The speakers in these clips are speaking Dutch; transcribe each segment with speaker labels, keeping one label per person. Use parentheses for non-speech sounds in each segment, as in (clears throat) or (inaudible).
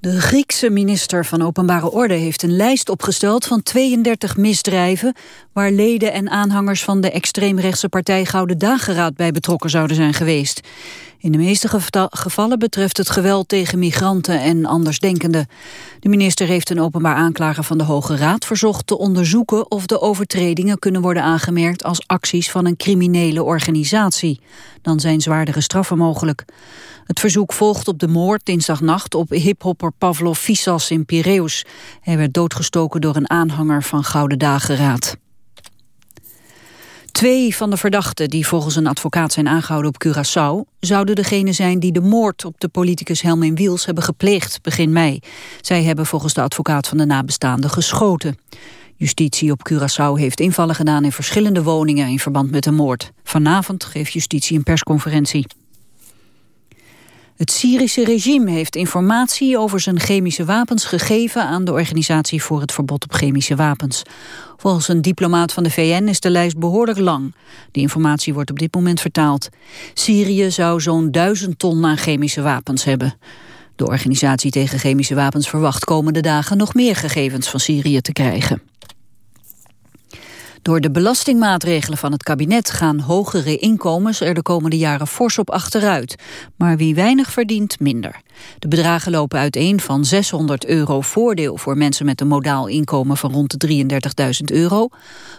Speaker 1: De Griekse minister van Openbare Orde heeft een lijst opgesteld van 32 misdrijven waar leden en aanhangers van de extreemrechtse partij Gouden Dageraad bij betrokken zouden zijn geweest. In de meeste gevallen betreft het geweld tegen migranten en andersdenkenden. De minister heeft een openbaar aanklager van de Hoge Raad verzocht te onderzoeken of de overtredingen kunnen worden aangemerkt als acties van een criminele organisatie. Dan zijn zwaardere straffen mogelijk. Het verzoek volgt op de moord dinsdagnacht op hiphopper Pavlo Fissas in Piraeus. Hij werd doodgestoken door een aanhanger van Gouden Dageraad. Twee van de verdachten die volgens een advocaat zijn aangehouden op Curaçao... zouden degene zijn die de moord op de politicus Helmin Wiels hebben gepleegd begin mei. Zij hebben volgens de advocaat van de nabestaanden geschoten. Justitie op Curaçao heeft invallen gedaan in verschillende woningen in verband met de moord. Vanavond geeft justitie een persconferentie. Het Syrische regime heeft informatie over zijn chemische wapens gegeven aan de Organisatie voor het Verbod op Chemische Wapens. Volgens een diplomaat van de VN is de lijst behoorlijk lang. Die informatie wordt op dit moment vertaald. Syrië zou zo'n duizend ton aan chemische wapens hebben. De organisatie tegen chemische wapens verwacht komende dagen nog meer gegevens van Syrië te krijgen. Door de belastingmaatregelen van het kabinet gaan hogere inkomens er de komende jaren fors op achteruit. Maar wie weinig verdient, minder. De bedragen lopen uiteen van 600 euro voordeel voor mensen met een modaal inkomen van rond de 33.000 euro,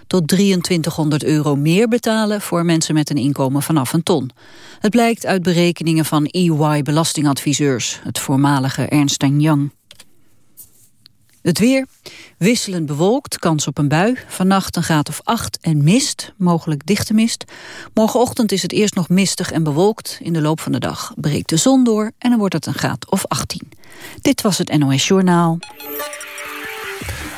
Speaker 1: tot 2300 euro meer betalen voor mensen met een inkomen vanaf een ton. Het blijkt uit berekeningen van EY Belastingadviseurs, het voormalige Ernst Young. Het weer, wisselend bewolkt, kans op een bui. Vannacht een graad of 8 en mist, mogelijk dichte mist. Morgenochtend is het eerst nog mistig en bewolkt. In de loop van de dag breekt de zon door en dan wordt het een graad of 18. Dit was het NOS Journaal.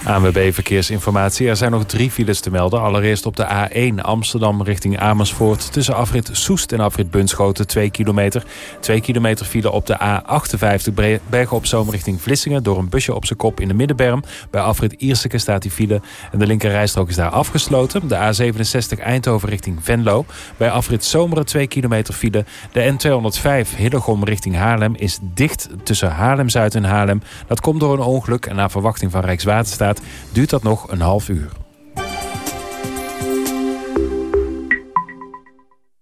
Speaker 2: ANWB Verkeersinformatie. Er zijn nog drie files te melden. Allereerst op de A1 Amsterdam richting Amersfoort... tussen afrit Soest en afrit Bunschoten 2 kilometer. 2 kilometer file op de A58 Bergen op Zoom richting Vlissingen... door een busje op zijn kop in de Middenberm. Bij afrit Ierseke staat die file en de linkerrijstrook is daar afgesloten. De A67 Eindhoven richting Venlo. Bij afrit Zomeren 2 kilometer file. De N205 Hillegom richting Haarlem is dicht tussen Haarlem-Zuid en Haarlem. Dat komt door een ongeluk en na verwachting van Rijkswaterstaat duurt dat nog een half uur.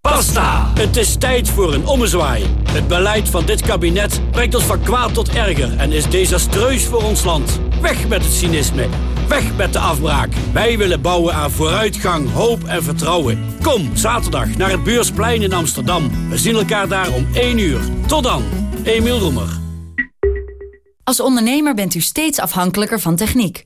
Speaker 3: Basta! Het is tijd voor een ommezwaai. Het beleid van dit kabinet brengt ons van kwaad tot erger... en is desastreus voor ons land. Weg met het cynisme. Weg met de afbraak. Wij willen bouwen aan vooruitgang, hoop en vertrouwen. Kom, zaterdag, naar het Beursplein in Amsterdam. We zien elkaar daar om 1 uur. Tot dan, Emiel Roemer.
Speaker 4: Als ondernemer bent u steeds afhankelijker van techniek.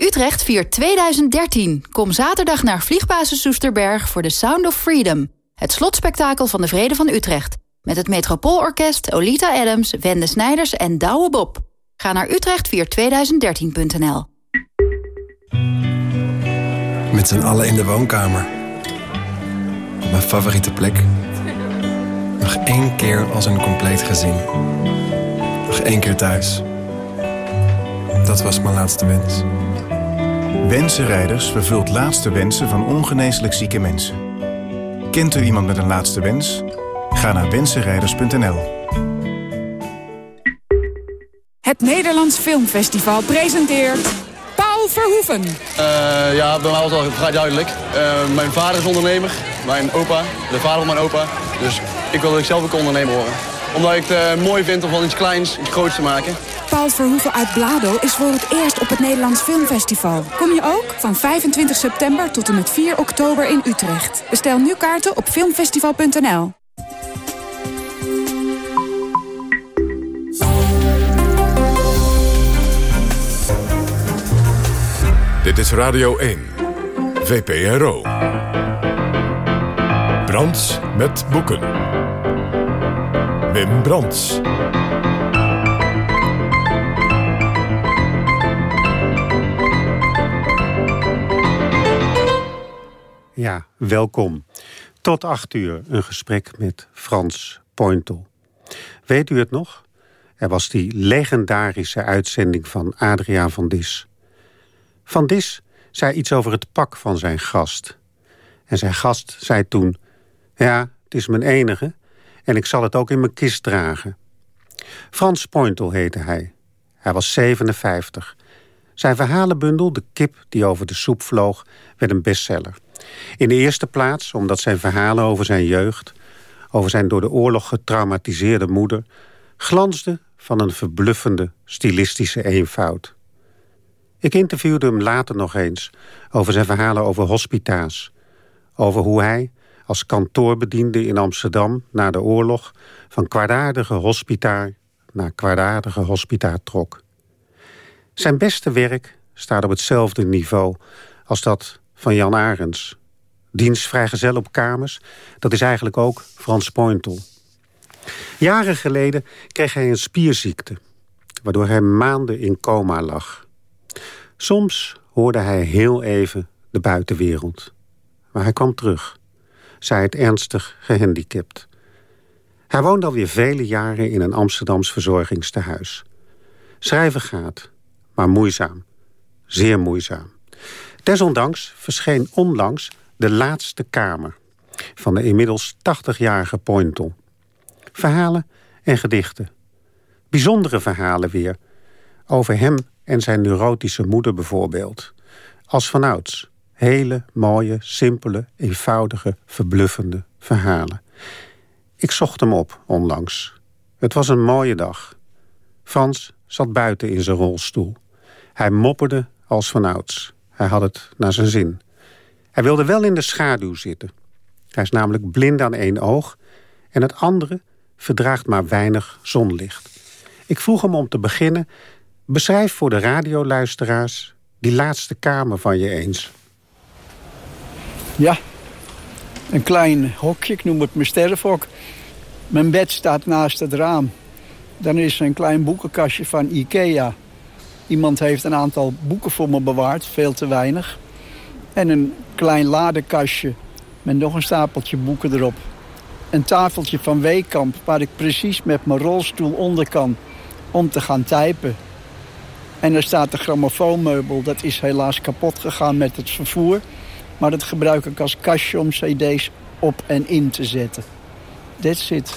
Speaker 5: Utrecht viert 2013. Kom zaterdag naar Vliegbasis Soesterberg voor The Sound of Freedom. Het slotspektakel van de Vrede van Utrecht. Met het Metropoolorkest, Olita Adams, Wende Snijders en Douwe Bob. Ga naar utrecht2013.nl
Speaker 6: Met z'n allen in de woonkamer. mijn favoriete plek. Nog één keer als een compleet gezin. Nog één keer thuis. Dat was mijn laatste wens.
Speaker 7: Wensenrijders vervult laatste wensen van ongeneeslijk zieke mensen. Kent u iemand met een laatste wens? Ga naar wensenrijders.nl.
Speaker 8: Het Nederlands Filmfestival presenteert Paul Verhoeven.
Speaker 9: Uh, ja, bij mij was al vrij duidelijk. Uh, mijn vader is ondernemer, mijn opa, de vader van mijn opa. Dus ik wil dat ik zelf ook ondernemer worden. Omdat ik het uh, mooi vind om van iets kleins iets groots te maken.
Speaker 8: Paul Verhoeven uit Blado is voor het eerst op het Nederlands Filmfestival. Kom je ook? Van 25 september tot en met 4 oktober in Utrecht. Bestel nu kaarten op filmfestival.nl.
Speaker 10: Dit is Radio 1, VPRO. Brands met boeken. Wim Brands.
Speaker 11: Ja, welkom. Tot acht uur een gesprek met Frans Pointel. Weet u het nog? Er was die legendarische uitzending van Adriaan van Dis. Van Dis zei iets over het pak van zijn gast. En zijn gast zei toen... Ja, het is mijn enige en ik zal het ook in mijn kist dragen. Frans Pointel heette hij. Hij was 57. Zijn verhalenbundel, De kip die over de soep vloog, werd een bestseller. In de eerste plaats omdat zijn verhalen over zijn jeugd... over zijn door de oorlog getraumatiseerde moeder... glansden van een verbluffende stilistische eenvoud. Ik interviewde hem later nog eens over zijn verhalen over hospita's. Over hoe hij, als kantoorbediende in Amsterdam na de oorlog... van kwaadaardige hospitaar naar kwaadaardige hospitaar trok. Zijn beste werk staat op hetzelfde niveau als dat van Jan Arends. Dienst vrijgezel op kamers, dat is eigenlijk ook Frans Pointel. Jaren geleden kreeg hij een spierziekte... waardoor hij maanden in coma lag. Soms hoorde hij heel even de buitenwereld. Maar hij kwam terug, zei het ernstig gehandicapt. Hij woont alweer vele jaren in een Amsterdams verzorgingstehuis. Schrijven gaat, maar moeizaam. Zeer moeizaam. Desondanks verscheen onlangs De Laatste Kamer... van de inmiddels 80-jarige Pointel. Verhalen en gedichten. Bijzondere verhalen weer. Over hem en zijn neurotische moeder bijvoorbeeld. Als vanouds. Hele, mooie, simpele, eenvoudige, verbluffende verhalen. Ik zocht hem op onlangs. Het was een mooie dag. Frans zat buiten in zijn rolstoel. Hij mopperde als vanouds. Hij had het naar zijn zin. Hij wilde wel in de schaduw zitten. Hij is namelijk blind aan één oog... en het andere verdraagt maar weinig zonlicht. Ik vroeg hem om te beginnen... beschrijf voor de radioluisteraars die laatste kamer van je eens.
Speaker 12: Ja, een klein hokje, ik noem het mijn sterfhok. Mijn bed staat naast het raam. Dan is er een klein boekenkastje van Ikea. Iemand heeft een aantal boeken voor me bewaard, veel te weinig. En een klein ladekastje met nog een stapeltje boeken erop. Een tafeltje van Weekamp waar ik precies met mijn rolstoel onder kan om te gaan typen. En er staat de grammofoonmeubel, dat is helaas kapot gegaan met het vervoer. Maar dat gebruik ik als kastje om cd's op en in te zetten. That's it.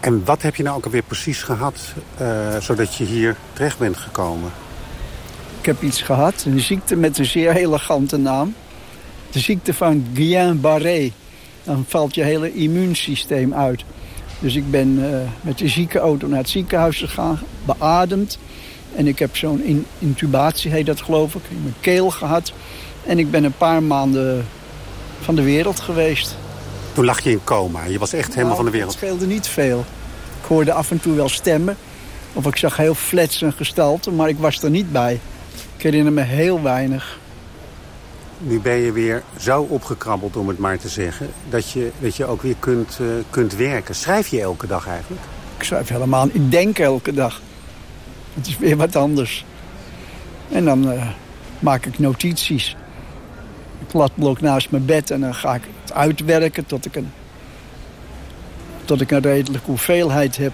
Speaker 11: En wat heb je nou ook alweer precies gehad... Uh, zodat je hier terecht bent gekomen?
Speaker 12: Ik heb iets gehad, een ziekte met een zeer elegante naam. De ziekte van Guillain-Barré. Dan valt je hele immuunsysteem uit. Dus ik ben uh, met de ziekenauto naar het ziekenhuis gegaan, beademd. En ik heb zo'n in intubatie, heet dat geloof ik, in mijn keel gehad. En ik ben een paar maanden van de wereld geweest.
Speaker 11: Toen lag je in coma. Je was echt helemaal
Speaker 12: nou,
Speaker 11: van de wereld.
Speaker 12: Het scheelde niet veel. Ik hoorde af en toe wel stemmen. Of ik zag heel flats een gestalte, maar ik was er niet bij. Ik herinner me heel weinig.
Speaker 11: Nu ben je weer zo opgekrabbeld, om het maar te zeggen... dat je, dat je ook weer kunt, uh, kunt werken. Schrijf je elke dag eigenlijk?
Speaker 12: Ik schrijf helemaal Ik denk elke dag. Het is weer wat anders. En dan uh, maak ik notities kladblok naast mijn bed en dan ga ik het uitwerken tot ik een, tot ik een redelijke hoeveelheid heb.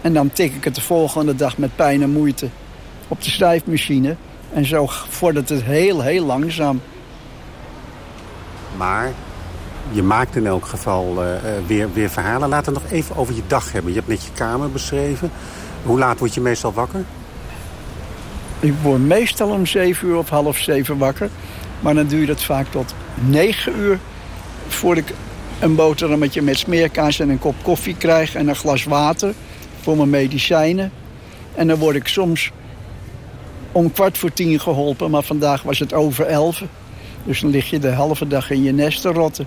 Speaker 12: En dan tik ik het de volgende dag met pijn en moeite op de schrijfmachine. En zo vordert het heel, heel langzaam.
Speaker 11: Maar je maakt in elk geval uh, weer, weer verhalen. Laten we nog even over je dag hebben. Je hebt net je kamer beschreven. Hoe laat word je meestal wakker?
Speaker 12: Ik word meestal om zeven uur of half zeven wakker. Maar dan duurt het vaak tot negen uur voordat ik een boterhammetje met smeerkaas en een kop koffie krijg en een glas water voor mijn medicijnen. En dan word ik soms om kwart voor tien geholpen, maar vandaag was het over elf. Dus dan lig je de halve dag in je nest te rotten.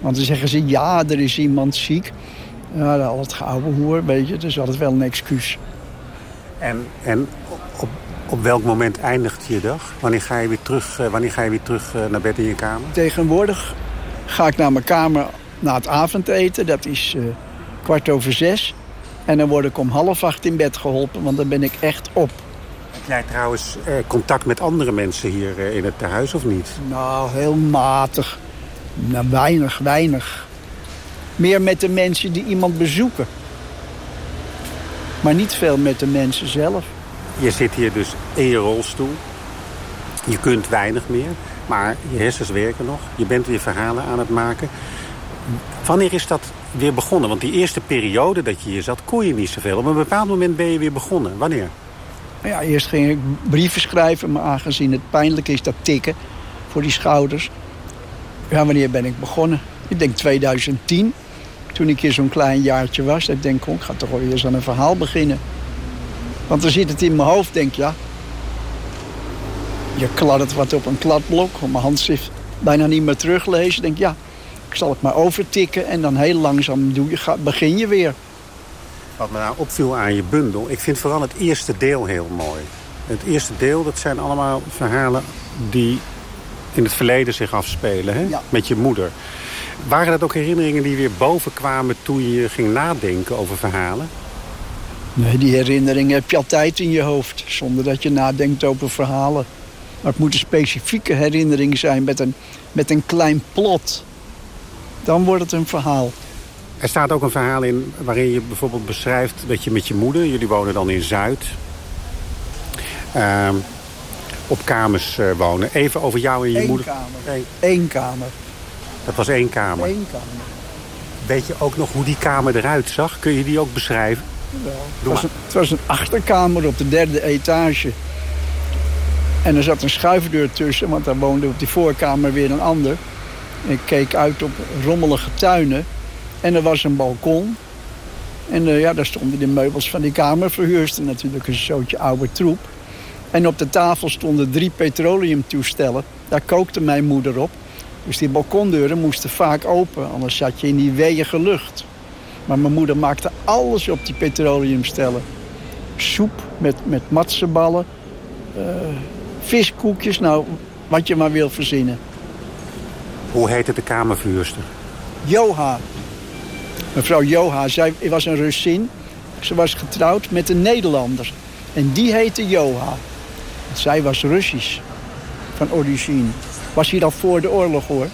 Speaker 12: Want dan zeggen ze, ja, er is iemand ziek. Ja, al het gouden hoer, weet je, dat is altijd wel een excuus.
Speaker 11: En, en op op welk moment eindigt je dag? Wanneer ga je weer terug, uh, wanneer ga je weer terug uh, naar bed in je kamer?
Speaker 12: Tegenwoordig ga ik naar mijn kamer na het avondeten. Dat is uh, kwart over zes. En dan word ik om half acht in bed geholpen, want dan ben ik echt op.
Speaker 11: Heb jij trouwens contact met andere mensen hier in het tehuis of niet?
Speaker 12: Nou, heel matig. Nou, weinig, weinig. Meer met de mensen die iemand bezoeken. Maar niet veel met de mensen zelf.
Speaker 11: Je zit hier dus in je rolstoel. Je kunt weinig meer, maar je hersens werken nog. Je bent weer verhalen aan het maken. Wanneer is dat weer begonnen? Want die eerste periode dat je hier zat, kon je niet zoveel. Op een bepaald moment ben je weer begonnen. Wanneer?
Speaker 12: Ja, eerst ging ik brieven schrijven, maar aangezien het pijnlijk is, dat tikken voor die schouders. Ja, wanneer ben ik begonnen? Ik denk 2010, toen ik hier zo'n klein jaartje was. Ik denk, ik ga toch wel eens aan een verhaal beginnen. Want dan zit het in mijn hoofd, denk ja. Je kladdert wat op een kladblok, op mijn handschrift bijna niet meer teruglezen. denk ja, ik zal het maar overtikken en dan heel langzaam doe je, begin je weer.
Speaker 11: Wat me nou opviel aan je bundel, ik vind vooral het eerste deel heel mooi. Het eerste deel, dat zijn allemaal verhalen die in het verleden zich afspelen, hè? met je moeder. Waren dat ook herinneringen die weer bovenkwamen toen je ging nadenken over verhalen?
Speaker 12: Nee, die herinneringen heb je altijd in je hoofd, zonder dat je nadenkt over verhalen. Maar het moet een specifieke herinnering zijn met een, met een klein plot. Dan wordt het een verhaal.
Speaker 11: Er staat ook een verhaal in waarin je bijvoorbeeld beschrijft dat je met je moeder... jullie wonen dan in Zuid... Uh, op kamers uh, wonen. Even over jou en je
Speaker 12: Eén
Speaker 11: moeder.
Speaker 12: Kamer. Eén kamer.
Speaker 11: Dat was één kamer.
Speaker 12: Eén kamer.
Speaker 11: Weet je ook nog hoe die kamer eruit zag? Kun je die ook beschrijven?
Speaker 12: Wel. Het was, een, het was een achterkamer op de derde etage. En er zat een schuifdeur tussen, want daar woonde op die voorkamer weer een ander. Ik keek uit op rommelige tuinen. En er was een balkon. En uh, ja, daar stonden de meubels van die kamerverhuurster. Natuurlijk een zootje oude troep. En op de tafel stonden drie petroleumtoestellen. Daar kookte mijn moeder op. Dus die balkondeuren moesten vaak open, anders zat je in die weeige lucht. Maar mijn moeder maakte alles op die petroleumstellen. Soep met, met matsenballen, uh, viskoekjes, nou, wat je maar wil verzinnen.
Speaker 11: Hoe heette de kamervuurster?
Speaker 12: Joha. Mevrouw Joha, zij was een Russin. Ze was getrouwd met een Nederlander. En die heette Joha. Zij was Russisch, van origine. Was hier al voor de oorlog, hoor.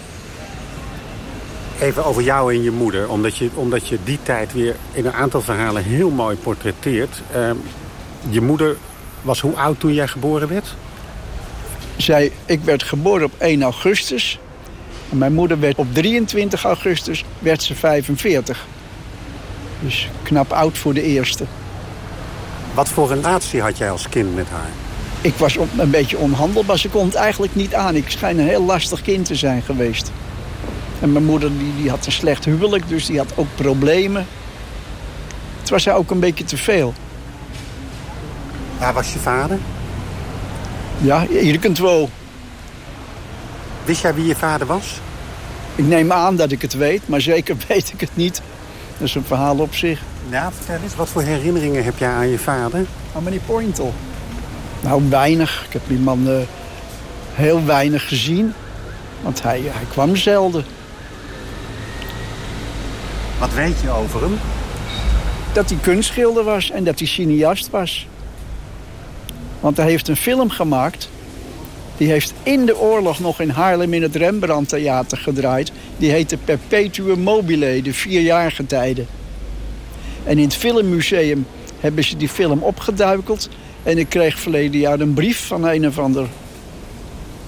Speaker 11: Even over jou en je moeder. Omdat je, omdat je die tijd weer in een aantal verhalen heel mooi portretteert. Uh, je moeder was hoe oud toen jij geboren werd?
Speaker 12: Zij, ik werd geboren op 1 augustus. En mijn moeder werd op 23 augustus werd ze 45. Dus knap oud voor de eerste.
Speaker 11: Wat voor relatie had jij als kind met haar?
Speaker 12: Ik was een beetje onhandelbaar. Ze kon het eigenlijk niet aan. Ik schijn een heel lastig kind te zijn geweest. En mijn moeder die, die had een slecht huwelijk, dus die had ook problemen. Het was haar ook een beetje te veel.
Speaker 11: Waar was je vader?
Speaker 12: Ja, hier kunt wel.
Speaker 11: Wist jij wie je vader was?
Speaker 12: Ik neem aan dat ik het weet, maar zeker (laughs) weet ik het niet. Dat is een verhaal op zich.
Speaker 11: Ja, vertel eens. Wat voor herinneringen heb jij aan je vader?
Speaker 12: Aan meneer Pointel. Nou, weinig. Ik heb die man uh, heel weinig gezien. Want hij, hij kwam zelden.
Speaker 11: Wat weet je over hem?
Speaker 12: Dat hij kunstschilder was en dat hij cineast was. Want hij heeft een film gemaakt. Die heeft in de oorlog nog in Haarlem in het Rembrandt Theater gedraaid. Die heette Perpetuum mobile, de vierjarige tijden. En in het filmmuseum hebben ze die film opgeduikeld. En ik kreeg verleden jaar een brief van een of, ander,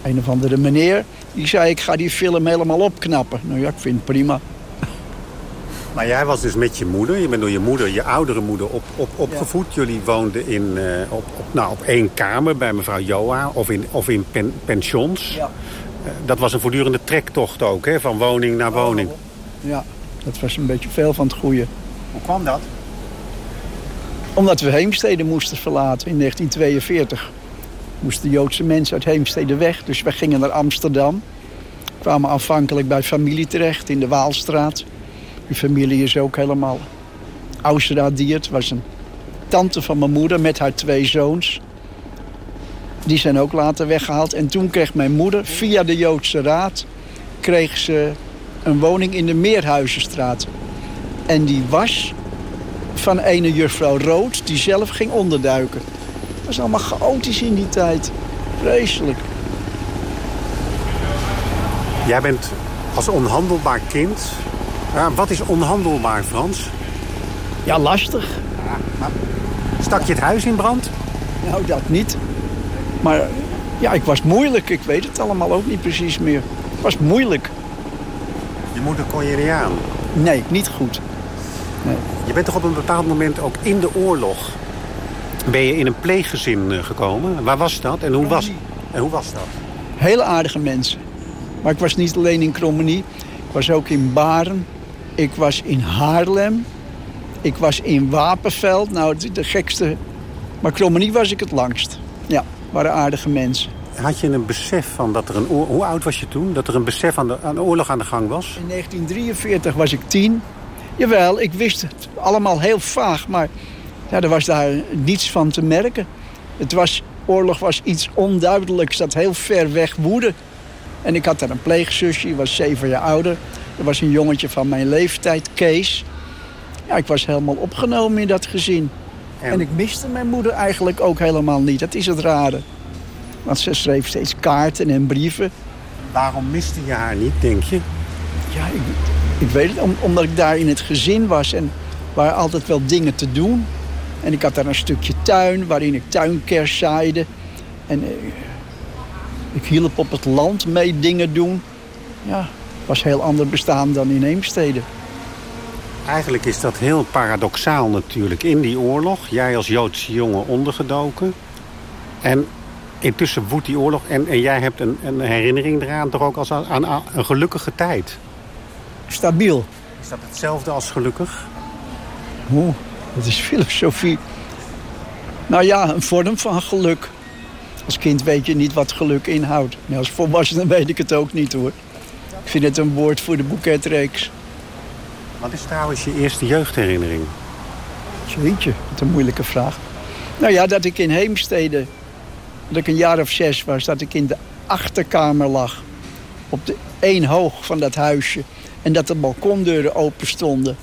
Speaker 12: een of andere meneer. Die zei, ik ga die film helemaal opknappen. Nou ja, ik vind het prima.
Speaker 11: Maar jij was dus met je moeder. Je bent door je moeder, je oudere moeder, op, op, opgevoed. Jullie woonden in, uh, op, op, nou, op één kamer bij mevrouw Joa of in, of in pen, pensions.
Speaker 12: Ja.
Speaker 11: Uh, dat was een voortdurende trektocht ook, hè? van woning naar woning. Oh,
Speaker 12: ja, dat was een beetje veel van het goede.
Speaker 11: Hoe kwam dat?
Speaker 12: Omdat we Heemstede moesten verlaten in 1942. Moesten Joodse mensen uit Heemstede weg, dus we gingen naar Amsterdam. Kwamen aanvankelijk bij familie terecht in de Waalstraat. Die familie is ook helemaal ausradierd. was een tante van mijn moeder met haar twee zoons. Die zijn ook later weggehaald. En toen kreeg mijn moeder via de Joodse Raad... kreeg ze een woning in de Meerhuizenstraat. En die was van ene juffrouw Rood die zelf ging onderduiken. Dat was allemaal chaotisch in die tijd. Vreselijk.
Speaker 11: Jij bent Als onhandelbaar kind. Wat is onhandelbaar, Frans?
Speaker 12: Ja, lastig.
Speaker 11: Stak je het huis in brand?
Speaker 12: Nou, dat niet. Maar ja, ik was moeilijk. Ik weet het allemaal ook niet precies meer. Het was moeilijk.
Speaker 11: Je moeder kon je niet aan?
Speaker 12: Nee, niet goed. Nee.
Speaker 11: Je bent toch op een bepaald moment ook in de oorlog... ben je in een pleeggezin eh, gekomen. Waar was dat en hoe was, en hoe was dat?
Speaker 12: Hele aardige mensen. Maar ik was niet alleen in Krommenie. Ik was ook in Baren. Ik was in Haarlem. Ik was in Wapenveld. Nou, de gekste... Maar Krommenie was ik het langst. Ja, waren aardige mensen.
Speaker 11: Had je een besef van dat er een oorlog... Hoe oud was je toen? Dat er een besef aan de, aan de oorlog aan de gang was?
Speaker 12: In 1943 was ik tien. Jawel, ik wist het allemaal heel vaag. Maar ja, er was daar niets van te merken. Het was, oorlog was iets onduidelijks dat heel ver weg woedde. En ik had daar een pleegzusje, die was zeven jaar ouder. Er was een jongetje van mijn leeftijd, Kees. Ja, ik was helemaal opgenomen in dat gezin. En... ik miste mijn moeder eigenlijk ook helemaal niet. Dat is het rare. Want ze schreef steeds kaarten en brieven.
Speaker 11: Waarom miste je haar niet, denk je?
Speaker 12: Ja, ik, ik weet het. omdat ik daar in het gezin was en waren altijd wel dingen te doen. En ik had daar een stukje tuin waarin ik tuinkers zaaide. En eh, ik hielp op het land mee dingen doen. Ja, was heel ander bestaan dan in Heemstede.
Speaker 11: Eigenlijk is dat heel paradoxaal natuurlijk. In die oorlog, jij als Joodse jongen ondergedoken. En intussen woedt die oorlog. En, en jij hebt een, een herinnering eraan toch ook als aan, aan een gelukkige tijd.
Speaker 12: Stabiel.
Speaker 11: Is dat hetzelfde als gelukkig?
Speaker 12: Oeh, dat is filosofie. Nou ja, een vorm van geluk. Als kind weet je niet wat geluk inhoudt. Maar als volwassene weet ik het ook niet hoor. Ik vind het een woord voor de boeketreeks.
Speaker 11: Wat is trouwens je eerste jeugdherinnering?
Speaker 12: Jeetje, wat een moeilijke vraag. Nou ja, dat ik in Heemstede, dat ik een jaar of zes was... dat ik in de achterkamer lag. Op de één hoog van dat huisje. En dat de balkondeuren open stonden.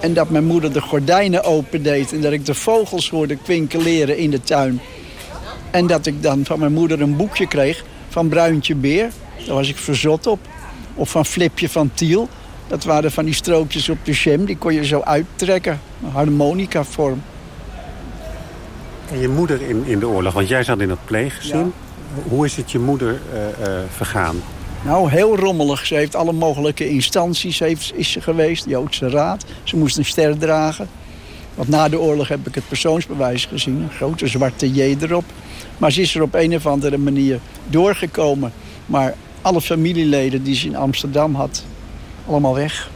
Speaker 12: En dat mijn moeder de gordijnen opendeed. En dat ik de vogels hoorde kwinkeleren in de tuin. En dat ik dan van mijn moeder een boekje kreeg van Bruintje Beer. Daar was ik verzot op. Of van Flipje van Tiel. Dat waren van die strookjes op de jam. Die kon je zo uittrekken. Een harmonica vorm.
Speaker 11: En je moeder in, in de oorlog, want jij zat in het pleeggezin. Hoe is het je moeder uh, uh, vergaan?
Speaker 12: Nou, heel rommelig. Ze heeft alle mogelijke instanties heeft, is ze geweest. De Joodse Raad. Ze moest een ster dragen. Want na de oorlog heb ik het persoonsbewijs gezien. Een grote zwarte J erop. Maar ze is er op een of andere manier doorgekomen. Maar alle familieleden die ze in Amsterdam had, allemaal weg.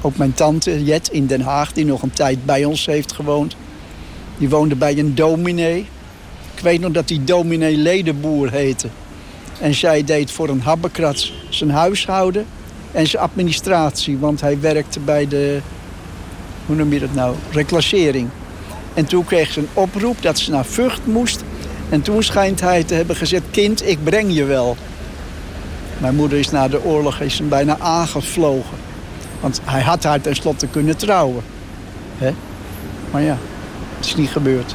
Speaker 12: Ook mijn tante Jet in Den Haag, die nog een tijd bij ons heeft gewoond. Die woonde bij een dominee. Ik weet nog dat die dominee Ledenboer heette. En zij deed voor een habbekrats zijn huishouden en zijn administratie. Want hij werkte bij de, hoe noem je dat nou, reclassering. En toen kreeg ze een oproep dat ze naar Vught moest. En toen schijnt hij te hebben gezegd, kind, ik breng je wel. Mijn moeder is na de oorlog is hem bijna aangevlogen. Want hij had haar tenslotte kunnen trouwen. He? Maar ja, het is niet gebeurd.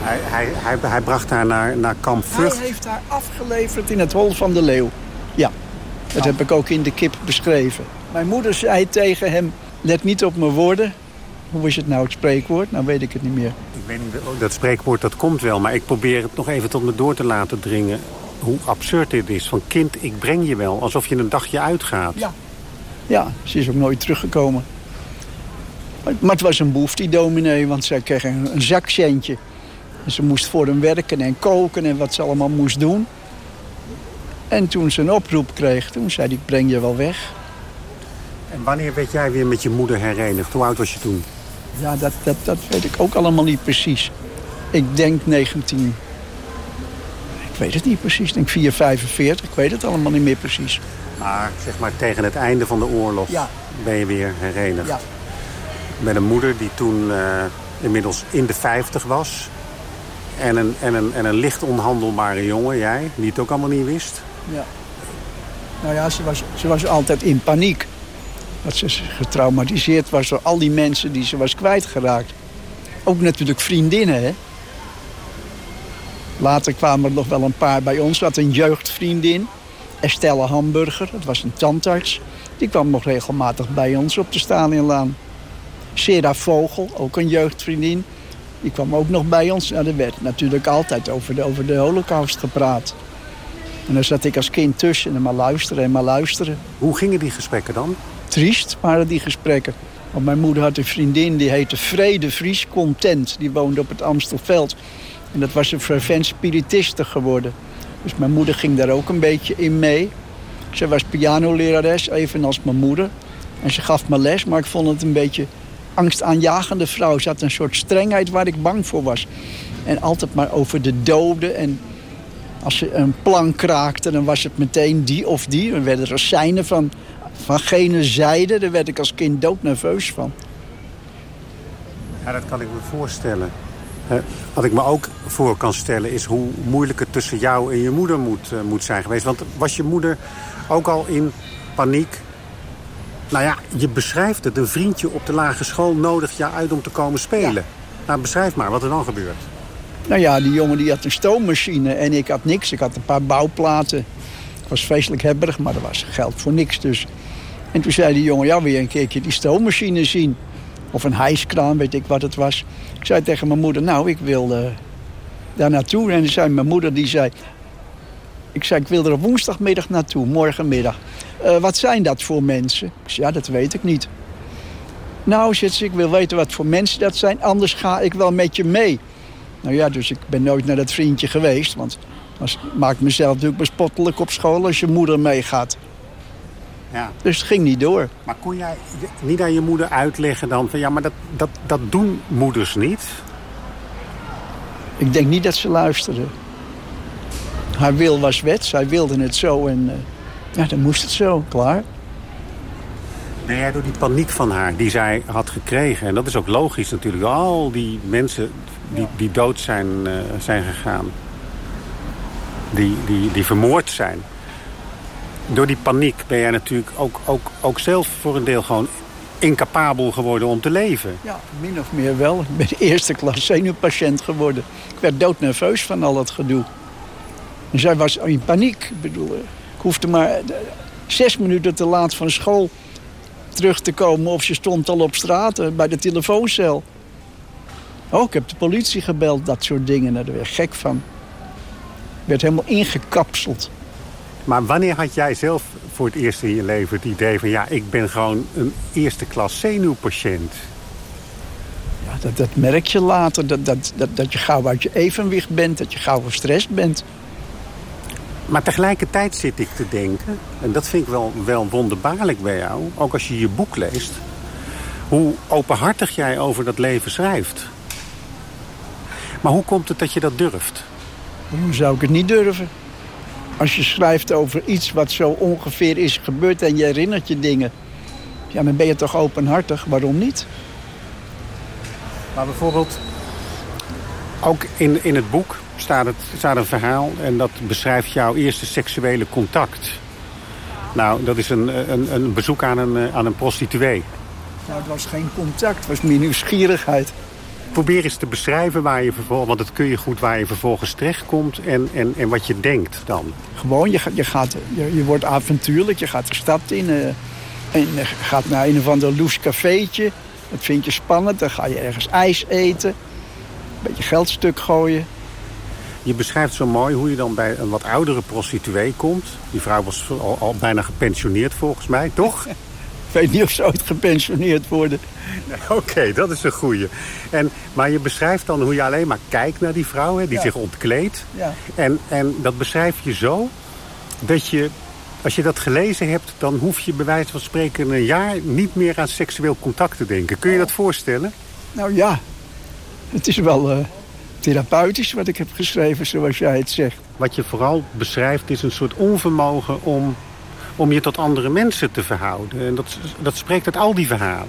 Speaker 11: Hij, hij, hij, hij, bracht haar naar, naar kamp Vught.
Speaker 12: Hij heeft haar afgeleverd in het hol van de leeuw. Ja, dat heb ik ook in de kip beschreven. Mijn moeder zei tegen hem, let niet op mijn woorden. Hoe is het nou, het spreekwoord? Nou weet ik het niet meer.
Speaker 11: Ik weet niet, dat spreekwoord dat komt wel, maar ik probeer het nog even tot me door te laten dringen. Hoe absurd dit is. Van kind, ik breng je wel. Alsof je een dagje uitgaat.
Speaker 12: Ja, ja ze is ook nooit teruggekomen. Maar het was een boef, die dominee, want zij kreeg een, een zakcentje. En ze moest voor hem werken en koken en wat ze allemaal moest doen. En toen ze een oproep kreeg, toen zei hij, ik breng je wel weg.
Speaker 11: En wanneer werd jij weer met je moeder herenigd? Hoe oud was je toen?
Speaker 12: Ja, dat, dat, dat weet ik ook allemaal niet precies. Ik denk 19... Ik weet het niet precies. Ik denk 4, 45. Ik weet het allemaal niet meer precies.
Speaker 11: Maar zeg maar tegen het einde van de oorlog
Speaker 12: ja.
Speaker 11: ben je weer herenigd.
Speaker 12: Ja.
Speaker 11: Met een moeder die toen uh, inmiddels in de 50 was. En een, en, een, en een licht onhandelbare jongen, jij, die het ook allemaal niet wist.
Speaker 12: Ja. Nou ja, ze was, ze was altijd in paniek. Dat ze getraumatiseerd was door al die mensen die ze was kwijtgeraakt. Ook natuurlijk vriendinnen, hè. Later kwamen er nog wel een paar bij ons. Wat een jeugdvriendin. Estelle Hamburger, dat was een tandarts. Die kwam nog regelmatig bij ons op de Stalinlaan. Sera Vogel, ook een jeugdvriendin. Die kwam ook nog bij ons. Nou, er werd natuurlijk altijd over de, over de holocaust gepraat. En dan zat ik als kind tussen en maar luisteren en maar luisteren.
Speaker 11: Hoe gingen die gesprekken dan?
Speaker 12: Triest waren die gesprekken. Want mijn moeder had een vriendin die heette Vrede Vries Content. Die woonde op het Amstelveld. En dat was een fervent spiritiste geworden. Dus mijn moeder ging daar ook een beetje in mee. Ze was pianolerares, evenals mijn moeder. En ze gaf me les, maar ik vond het een beetje angstaanjagende vrouw. Ze had een soort strengheid waar ik bang voor was. En altijd maar over de doden. En als ze een plank kraakte, dan was het meteen die of die. Dan werden er seinen van, van gene zijde. Daar werd ik als kind doodnerveus van.
Speaker 11: Ja, dat kan ik me voorstellen. Uh, wat ik me ook voor kan stellen is hoe moeilijk het tussen jou en je moeder moet, uh, moet zijn geweest. Want was je moeder ook al in paniek? Nou ja, je beschrijft het. Een vriendje op de lagere school nodigt jou uit om te komen spelen. Ja. Nou, beschrijf maar wat er dan gebeurt.
Speaker 12: Nou ja, die jongen die had een stoommachine en ik had niks. Ik had een paar bouwplaten. Ik was feestelijk hebberig, maar er was geld voor niks dus. En toen zei die jongen, ja, wil je een keertje die stoommachine zien? Of een hijskraan, weet ik wat het was. Ik zei tegen mijn moeder, nou, ik wil daar naartoe. En zei mijn moeder, die zei... Ik zei, ik wil er woensdagmiddag naartoe, morgenmiddag. Uh, wat zijn dat voor mensen? Ik zei, ja, dat weet ik niet. Nou, zit ik wil weten wat voor mensen dat zijn. Anders ga ik wel met je mee. Nou ja, dus ik ben nooit naar dat vriendje geweest. Want dat maakt mezelf natuurlijk bespottelijk op school als je moeder meegaat.
Speaker 11: Ja.
Speaker 12: Dus het ging niet door.
Speaker 11: Maar kon jij niet aan je moeder uitleggen dan van... ja, maar dat, dat, dat doen moeders niet?
Speaker 12: Ik denk niet dat ze luisterde. Haar wil was wet, zij wilde het zo en uh, ja, dan moest het zo, klaar.
Speaker 11: Nee, ja, door die paniek van haar die zij had gekregen... en dat is ook logisch natuurlijk, al die mensen die, die dood zijn, uh, zijn gegaan... Die, die, die vermoord zijn door die paniek ben jij natuurlijk ook, ook, ook zelf voor een deel gewoon incapabel geworden om te leven.
Speaker 12: Ja, min of meer wel. Ik ben eerste klas zenuwpatiënt geworden. Ik werd doodnerveus van al dat gedoe. Zij was in paniek. Ik bedoel, ik hoefde maar zes minuten te laat van school terug te komen... of ze stond al op straat bij de telefooncel. Oh, ik heb de politie gebeld, dat soort dingen. Daar werd gek van. Ik werd helemaal ingekapseld.
Speaker 11: Maar wanneer had jij zelf voor het eerst in je leven het idee van... ja, ik ben gewoon een eerste klas zenuwpatiënt?
Speaker 12: Ja, dat, dat merk je later. Dat, dat, dat, dat je gauw uit je evenwicht bent. Dat je gauw gestrest bent.
Speaker 11: Maar tegelijkertijd zit ik te denken... en dat vind ik wel, wel wonderbaarlijk bij jou... ook als je je boek leest... hoe openhartig jij over dat leven schrijft. Maar hoe komt het dat je dat durft?
Speaker 12: Hoe zou ik het niet durven? Als je schrijft over iets wat zo ongeveer is gebeurd en je herinnert je dingen... ja, dan ben je toch openhartig. Waarom niet?
Speaker 11: Maar bijvoorbeeld, ook in, in het boek staat, het, staat een verhaal... en dat beschrijft jouw eerste seksuele contact. Nou, dat is een, een, een bezoek aan een, aan een prostituee.
Speaker 12: Nou, het was geen contact, het was meer nieuwsgierigheid.
Speaker 11: Probeer eens te beschrijven waar je vervolgens, want dat kun je goed waar je vervolgens terechtkomt en, en, en wat je denkt dan.
Speaker 12: Gewoon, je, je, gaat, je, je wordt avontuurlijk, je gaat de stad in uh, en je gaat naar een of ander loes cafeetje. Dat vind je spannend, dan ga je ergens ijs eten, een beetje geldstuk gooien.
Speaker 11: Je beschrijft zo mooi hoe je dan bij een wat oudere prostituee komt. Die vrouw was al, al bijna gepensioneerd volgens mij, toch? (laughs)
Speaker 12: Ik weet niet of ze ooit gepensioneerd worden.
Speaker 11: Oké, okay, dat is een goeie. En, maar je beschrijft dan hoe je alleen maar kijkt naar die vrouw, hè, die
Speaker 12: Ja.
Speaker 11: zich ontkleedt.
Speaker 12: Ja.
Speaker 11: En, en dat beschrijf je zo dat je, als je dat gelezen hebt... dan hoef je bij wijze van spreken een jaar niet meer aan seksueel contact te denken. Kun je dat voorstellen?
Speaker 12: Nou ja, het is wel eh, therapeutisch wat ik heb geschreven, zoals jij het zegt.
Speaker 11: Wat je vooral beschrijft is een soort onvermogen om, om je tot andere mensen te verhouden. En dat, dat spreekt uit al die verhalen.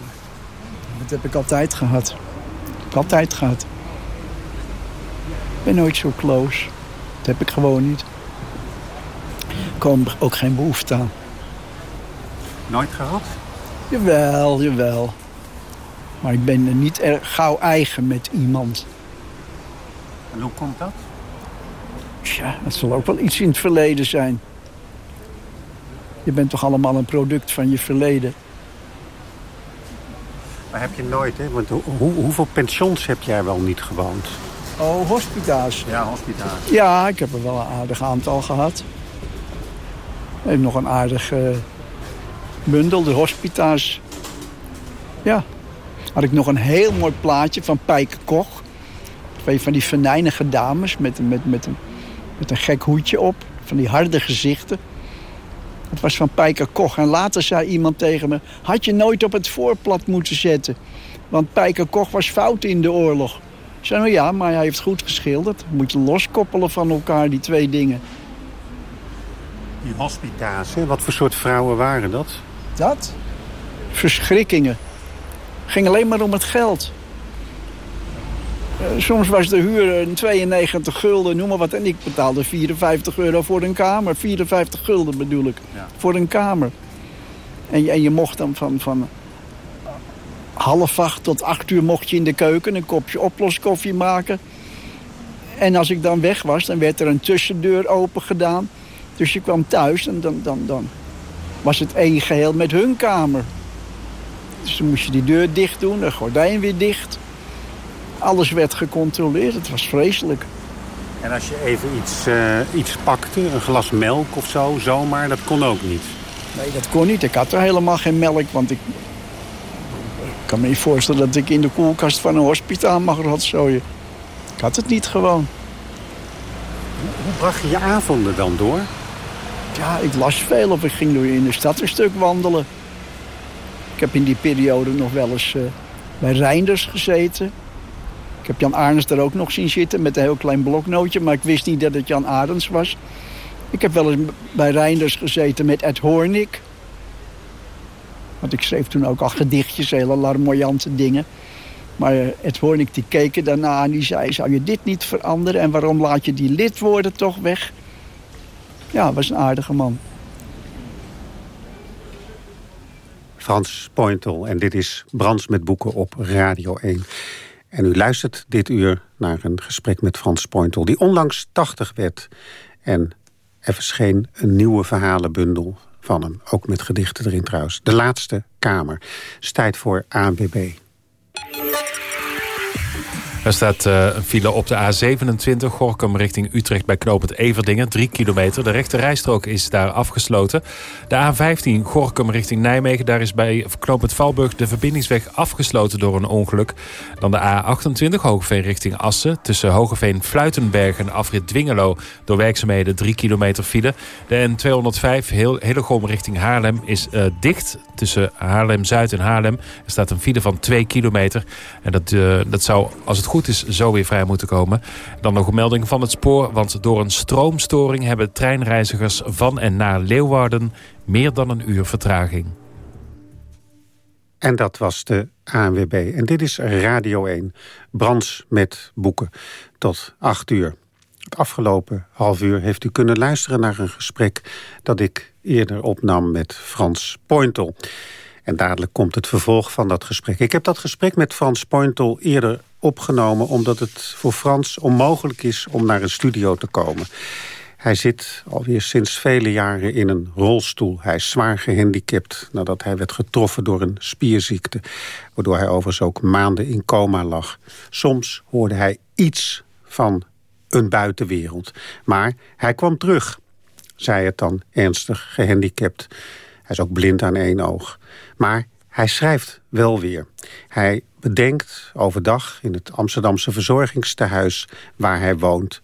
Speaker 12: Dat heb ik altijd gehad. Ik heb altijd gehad. Ik ben nooit zo close. Dat heb ik gewoon niet. Ik kom ook geen behoefte aan.
Speaker 11: Nooit gehad?
Speaker 12: Jawel, jawel. Maar ik ben er niet erg gauw eigen met iemand.
Speaker 11: En hoe komt dat?
Speaker 12: Tja, dat zal ook wel iets in het verleden zijn. Je bent toch allemaal een product van je verleden.
Speaker 11: Maar heb je nooit, hè? Want hoe, hoeveel pensions heb jij wel niet gewoond?
Speaker 12: Oh, hospita's.
Speaker 11: Ja, hospita's.
Speaker 12: Ja, ik heb er wel een aardig aantal gehad. Heb nog een aardig uh, bundel, de hospita's. Ja. Had ik nog een heel mooi plaatje van Pijke Koch. Twee van die venijnige dames met, met, met, een, met een gek hoedje op. Van die harde gezichten. Het was van Pijker Koch. En later zei iemand tegen me... had je nooit op het voorplat moeten zetten. Want Pijker Koch was fout in de oorlog. Ik zei, nou ja, maar hij heeft goed geschilderd. Moet je loskoppelen van elkaar, die twee dingen.
Speaker 11: Die hospita's, hè? wat voor soort vrouwen waren dat?
Speaker 12: Dat? Verschrikkingen. ging alleen maar om het geld. Eh, soms was de huur een 92 gulden, noem maar wat. En ik betaalde 54 euro voor een kamer. 54 gulden bedoel ik. Voor een kamer. En je, en je mocht dan van, van half acht tot acht uur mocht je in de keuken een kopje oploskoffie maken. En als ik dan weg was, dan werd er een tussendeur open gedaan. Dus je kwam thuis en dan, dan, dan was het één geheel met hun kamer. Dus dan moest je die deur dicht doen, de gordijn weer dicht. Alles werd gecontroleerd. Het was vreselijk.
Speaker 11: En als je even iets, uh, iets pakte, een glas melk of zo, zomaar, dat kon ook niet?
Speaker 12: Nee, dat kon niet. Ik had er helemaal geen melk, want ik... Ik kan me niet voorstellen dat ik in de koelkast van een hospitaal mag rotzooien. Ik had het niet gewoon.
Speaker 11: Hoe bracht je je avonden dan door?
Speaker 12: Ja, ik las veel of ik ging door in de stad een stuk wandelen. Ik heb in die periode nog wel eens uh, bij Reinders gezeten. Ik heb Jan Arends er ook nog zien zitten met een heel klein bloknootje. Maar ik wist niet dat het Jan Arends was. Ik heb wel eens bij Reinders gezeten met Ed Hornik. Want ik schreef toen ook al gedichtjes, hele larmoyante dingen. Maar eh, Ed Hornik die keek daarna en die zei... zou je dit niet veranderen en waarom laat je die lidwoorden toch weg? Ja, was een aardige man.
Speaker 11: Frans Pointel en dit is Brands met boeken op Radio 1. En u luistert dit uur naar een gesprek met Frans Pointel... die onlangs 80 werd. En er verscheen een nieuwe verhalenbundel van hem. Ook met gedichten erin trouwens. De Laatste Kamer. Is tijd voor ANBB.
Speaker 2: Er staat uh, een file op de A27, Gorkum richting Utrecht bij knooppunt Everdingen. Drie kilometer. De rechte rijstrook is daar afgesloten. De A15, Gorkum richting Nijmegen. Daar is bij knooppunt Valburg de verbindingsweg afgesloten door een ongeluk. Dan de A28, Hogeveen richting Assen. Tussen Hogeveen, Fluitenberg en afrit Dwingelo. Door werkzaamheden 3 kilometer file. De N205, heel, Hillegom richting Haarlem, is uh, dicht. Tussen Haarlem-Zuid en Haarlem. Er staat een file van 2 kilometer. En dat, uh, dat zou, als het goed is zo weer vrij moeten komen. Dan nog een melding van het spoor, want door een stroomstoring... hebben treinreizigers van en naar Leeuwarden meer dan een uur vertraging.
Speaker 11: En dat was de ANWB. En dit is Radio 1. Brands met boeken. Tot 8 uur. Het afgelopen half uur heeft u kunnen luisteren naar een gesprek... dat ik eerder opnam met Frans Pointel. En dadelijk komt het vervolg van dat gesprek. Ik heb dat gesprek met Frans Pointel eerder opgenomen... omdat het voor Frans onmogelijk is om naar een studio te komen. Hij zit alweer sinds vele jaren in een rolstoel. Hij is zwaar gehandicapt nadat hij werd getroffen door een spierziekte. Waardoor hij overigens ook maanden in coma lag. Soms hoorde hij iets van een buitenwereld. Maar hij kwam terug, zei het dan ernstig gehandicapt. Hij is ook blind aan één oog. Maar hij schrijft wel weer. Hij bedenkt overdag in het Amsterdamse verzorgingstehuis waar hij woont...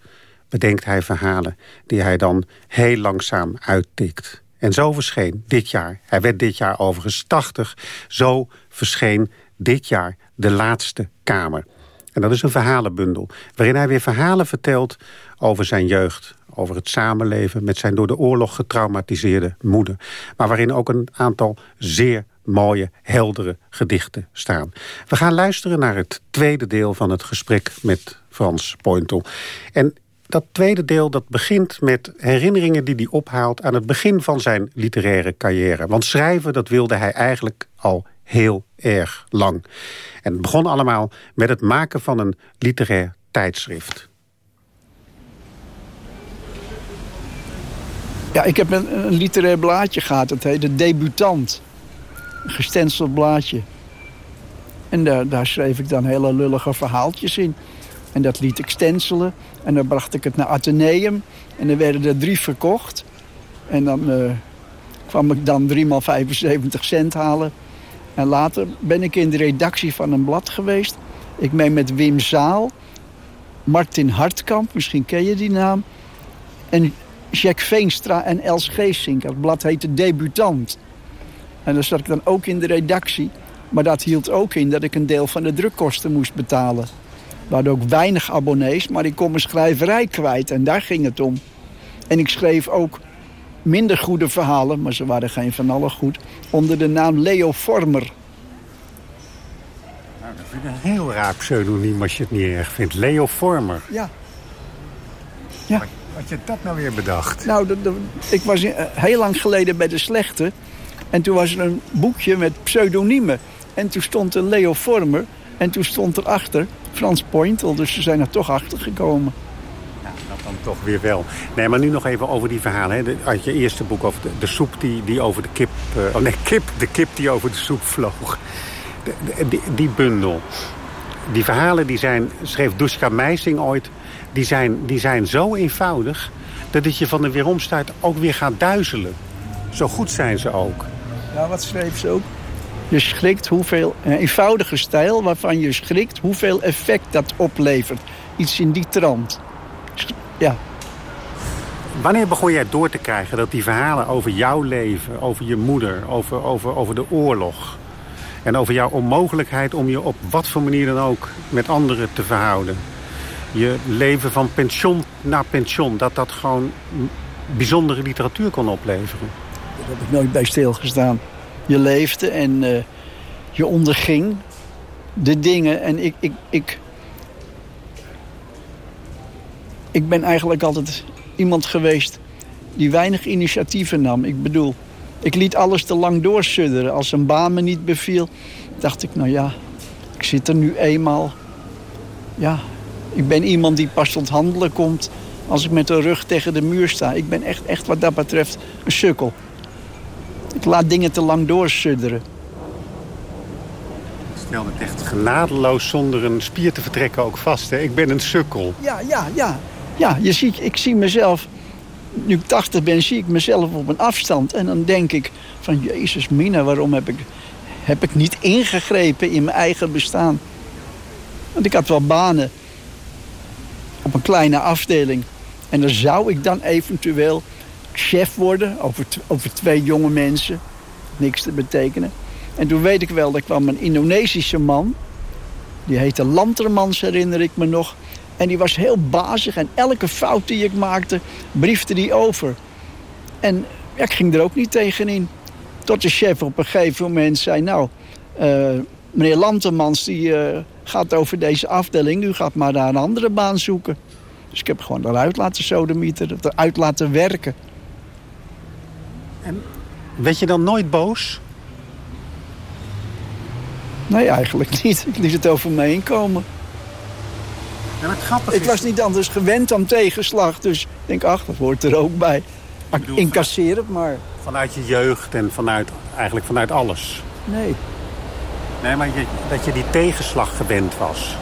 Speaker 11: bedenkt hij verhalen die hij dan heel langzaam uittikt. En zo verscheen dit jaar, hij werd dit jaar overigens 80... zo verscheen dit jaar de laatste kamer. En dat is een verhalenbundel waarin hij weer verhalen vertelt over zijn jeugd over het samenleven met zijn door de oorlog getraumatiseerde moeder. Maar waarin ook een aantal zeer mooie, heldere gedichten staan. We gaan luisteren naar het tweede deel van het gesprek met Frans Pointel. En dat tweede deel dat begint met herinneringen die hij ophaalt... aan het begin van zijn literaire carrière. Want schrijven, dat wilde hij eigenlijk al heel erg lang. En het begon allemaal met het maken van een literair tijdschrift.
Speaker 12: Ja, ik heb een, literair blaadje gehad. Dat heet De Debutant. Een gestenceld blaadje. En daar, daar schreef ik dan hele lullige verhaaltjes in. En dat liet ik stencelen. En dan bracht ik het naar Atheneum. En dan werden er drie verkocht. En dan uh, kwam ik dan 3 x 75 cent halen. En later ben ik in de redactie van een blad geweest. Ik ben met Wim Zaal, Martin Hartkamp, misschien ken je die naam... en Jack Veenstra en Els Geesink. Het blad heette Debutant. En daar zat ik dan ook in de redactie. Maar dat hield ook in dat ik een deel van de drukkosten moest betalen. We hadden ook weinig abonnees, maar ik kon mijn schrijverij kwijt. En daar ging het om. En ik schreef ook minder goede verhalen, maar ze waren geen van allen goed... onder de naam Leo Vormer.
Speaker 11: Nou, dat vind ik een heel raar pseudoniem als je het niet erg vindt. Leo Vormer.
Speaker 12: Ja. Ja.
Speaker 11: Had je dat nou weer bedacht?
Speaker 12: Nou, ik was heel lang geleden bij de Slechte. En toen was er een boekje met pseudoniemen. En toen stond er Leo Vormer. En toen stond erachter Frans Pointel. Dus ze zijn er toch achter gekomen.
Speaker 11: Ja, dat dan toch weer wel. Nee, maar nu nog even over die verhalen. Hè. De, uit je eerste boek over de, de soep die, die over de kip... Uh, oh nee, kip, de kip die over de soep vloog. Die, die, bundel. Die verhalen die zijn, schreef Duska Meising ooit... Die zijn, die zijn zo eenvoudig dat het je van de weeromstuit ook weer gaat duizelen. Zo goed zijn ze ook.
Speaker 12: Ja, wat schreef ze ook? Je schrikt hoeveel, een eenvoudige stijl waarvan je schrikt hoeveel effect dat oplevert. Iets in die trant. Ja.
Speaker 11: Wanneer begon jij door te krijgen dat die verhalen over jouw leven, over je moeder, over, over, over de oorlog... en over jouw onmogelijkheid om je op wat voor manier dan ook met anderen te verhouden... je leven van pension naar pension, dat dat gewoon bijzondere literatuur kon opleveren?
Speaker 12: Daar heb ik nooit bij stilgestaan je leefde en uh, je onderging de dingen. En ik, ik, ik, ik ben eigenlijk altijd iemand geweest die weinig initiatieven nam. Ik bedoel, ik liet alles te lang doorsudderen. Als een baan me niet beviel, dacht ik, nou ja, ik zit er nu eenmaal. Ja, ik ben iemand die pas tot handelen komt als ik met de rug tegen de muur sta. Ik ben echt, echt wat dat betreft een sukkel. Ik laat dingen te lang doorsudderen.
Speaker 11: Stel het echt genadeloos zonder een spier te vertrekken ook vast. Hè? Ik ben een sukkel.
Speaker 12: Ja, ja, ja. Ja, je ziet, ik zie mezelf... Nu ik 80 ben, zie ik mezelf op een afstand. En dan denk ik van... Jezus, Mina, waarom heb ik, heb ik niet ingegrepen in mijn eigen bestaan? Want ik had wel banen op een kleine afdeling. En dan zou ik dan eventueel chef worden over, over twee jonge mensen. Niks te betekenen. En toen weet ik wel, er kwam een Indonesische man. Die heette Lantermans, herinner ik me nog. En die was heel bazig en elke fout die ik maakte, briefde die over. En ik ging er ook niet tegenin. Tot de chef op een gegeven moment zei... nou, uh, meneer Lantermans die, uh, gaat over deze afdeling... u gaat maar daar een andere baan zoeken. Dus ik heb gewoon eruit laten sodemieten, eruit laten werken.
Speaker 11: En werd je dan nooit boos?
Speaker 12: Nee, eigenlijk niet. Ik liet het over me heen komen.
Speaker 11: Ja, grappig
Speaker 12: ik was niet anders gewend aan tegenslag. Dus ik denk, ach, dat hoort er ook bij. Ik incasseer het maar.
Speaker 11: Vanuit je jeugd en vanuit, eigenlijk vanuit alles?
Speaker 12: Nee.
Speaker 11: Nee, maar je, dat je die tegenslag gewend was.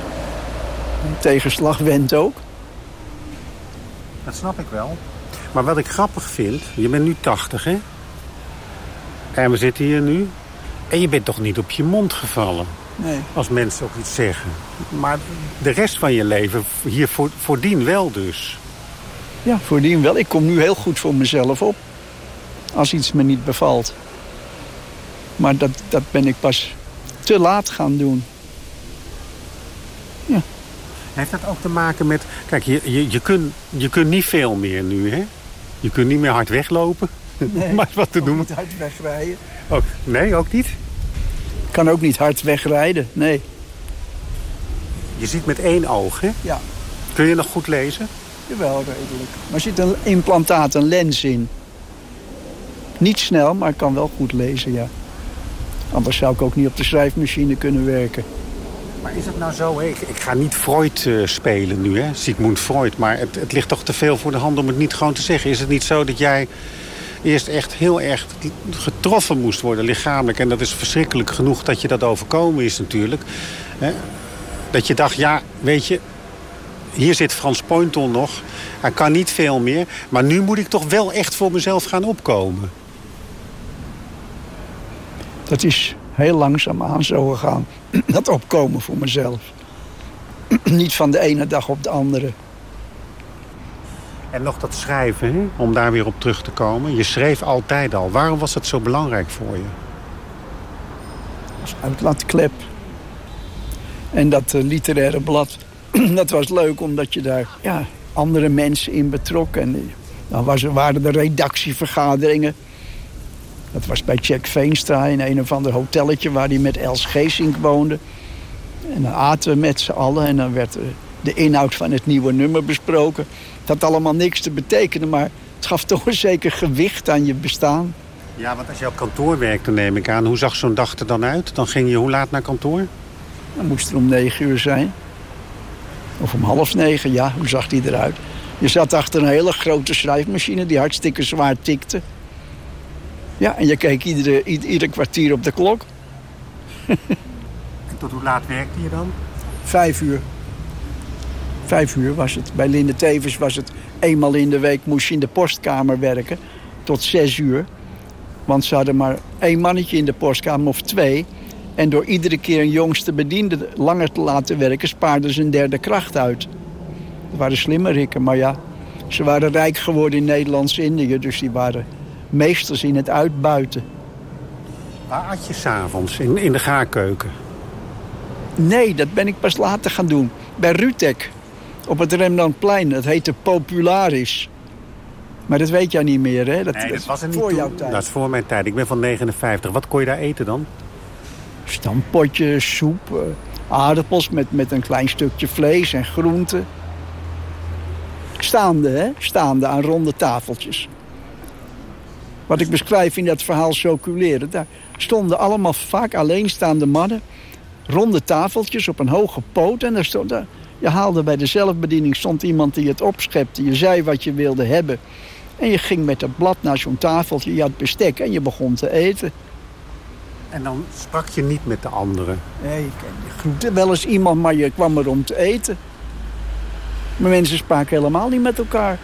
Speaker 12: Die tegenslag went ook.
Speaker 11: Dat snap ik wel. Maar wat ik grappig vind, je bent nu 80, hè? En we zitten hier nu. En je bent toch niet op je mond gevallen?
Speaker 12: Nee.
Speaker 11: Als mensen ook iets zeggen. Maar de rest van je leven, hier voor, voordien wel dus.
Speaker 12: Ja, voordien wel. Ik kom nu heel goed voor mezelf op. Als iets me niet bevalt. Maar dat, dat ben ik pas te laat gaan doen. Ja.
Speaker 11: Heeft dat ook te maken met... Kijk, je, je, je, kunt, je kunt niet veel meer nu, hè? Je kunt niet meer hard weglopen. (laughs)
Speaker 12: Nee,
Speaker 11: maar wat te doen?
Speaker 12: niet hard wegrijden.
Speaker 11: Ook, nee, ook niet?
Speaker 12: Ik kan ook niet hard wegrijden, nee.
Speaker 11: Je ziet met één oog, hè?
Speaker 12: Ja.
Speaker 11: Kun je nog goed lezen?
Speaker 12: Jawel, redelijk. Maar er zit een implantaat, een lens in. Niet snel, maar ik kan wel goed lezen, ja. Anders zou ik ook niet op de schrijfmachine kunnen werken.
Speaker 11: Maar is het nou zo, ik, ik ga niet Freud uh, spelen nu, hè? Sigmund Freud. Maar het, het ligt toch te veel voor de hand om het niet gewoon te zeggen. Is het niet zo dat jij eerst echt heel erg getroffen moest worden lichamelijk. En dat is verschrikkelijk genoeg dat je dat overkomen is natuurlijk. Hè? Dat je dacht, ja, weet je, hier zit Frans Pointel nog. Hij kan niet veel meer. Maar nu moet ik toch wel echt voor mezelf gaan opkomen.
Speaker 12: Dat is heel langzaamaan zo gegaan. (clears throat) Dat opkomen voor mezelf. (clears throat) Niet van de ene dag op de andere.
Speaker 11: En nog dat schrijven, hè? om daar weer op terug te komen. Je schreef altijd al. Waarom was dat zo belangrijk voor je?
Speaker 12: Als uitlaatklep. En dat uh, literaire blad, (clears throat) dat was leuk omdat je daar ja, andere mensen in betrok. En eh, dan was, waren er redactievergaderingen. Dat was bij Jack Veenstra in een of ander hotelletje waar hij met Els Geesink woonde. En dan aten we met z'n allen en dan werd de inhoud van het nieuwe nummer besproken. Het had allemaal niks te betekenen, maar het gaf toch een zeker gewicht aan je bestaan.
Speaker 11: Ja, want als je op kantoor werkte, neem ik aan, hoe zag zo'n dag er dan uit? Dan ging je hoe laat naar kantoor?
Speaker 12: Dan moest er om negen uur zijn. Of om half negen, ja, hoe zag die eruit? Je zat achter een hele grote schrijfmachine die hartstikke zwaar tikte. Ja, en je keek iedere, ieder kwartier op de klok.
Speaker 11: en tot hoe laat werkte je dan?
Speaker 12: Vijf uur. Vijf uur was het. Bij Linde Tevens was het eenmaal in de week moest je in de postkamer werken. Tot zes uur. Want ze hadden maar één mannetje in de postkamer of twee. En door iedere keer een jongste bediende langer te laten werken... spaarden ze een derde kracht uit. Dat waren slimme rikken, maar ja... ze waren rijk geworden in Nederlands-Indië... dus die waren meesters in het uitbuiten.
Speaker 11: Waar at je s'avonds? In, in de gaarkeuken?
Speaker 12: Nee, dat ben ik pas later gaan doen. Bij Rutek. Op het Rembrandtplein. Dat heette Popularis. Maar dat weet jij niet meer, hè?
Speaker 11: Dat, nee, dat was er niet voor jouw tijd. Dat is voor mijn tijd. Ik ben van 59. Wat kon je daar eten dan?
Speaker 12: Stampotje, soep, eh, aardappels met, met een klein stukje vlees en groenten. Staande, hè? Staande aan ronde tafeltjes. Wat ik beschrijf in dat verhaal Circuleren. Daar stonden allemaal vaak alleenstaande mannen. Ronde tafeltjes op een hoge poot. En daar stond, je haalde bij de zelfbediening stond iemand die het opschepte. Je zei wat je wilde hebben. En je ging met het blad naar zo'n tafeltje. Je had bestek en je begon te eten.
Speaker 11: En dan sprak je niet met de anderen?
Speaker 12: Nee, je groette wel eens iemand, maar je kwam er om te eten. Maar mensen spraken helemaal niet met elkaar.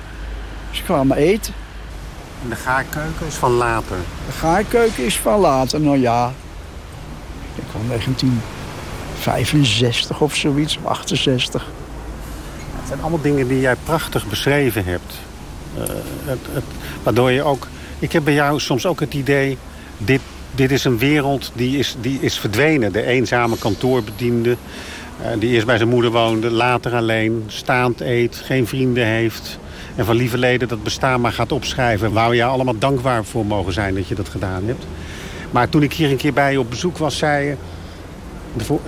Speaker 12: Ze kwamen eten.
Speaker 11: En de gaarkeuken is van later?
Speaker 12: De gaarkeuken is van later, nou ja. Ik van 1965 of zoiets, of 68.
Speaker 11: Het zijn allemaal dingen die jij prachtig beschreven hebt. Uh, het, het, waardoor je ook... Ik heb bij jou soms ook het idee... Dit, dit is een wereld die is, die is verdwenen. De eenzame kantoorbediende... Uh, die eerst bij zijn moeder woonde, later alleen, staand eet, geen vrienden heeft... En van lieve leden dat bestaan maar gaat opschrijven. Waar we jou allemaal dankbaar voor mogen zijn dat je dat gedaan hebt. Maar toen ik hier een keer bij je op bezoek was, zei je...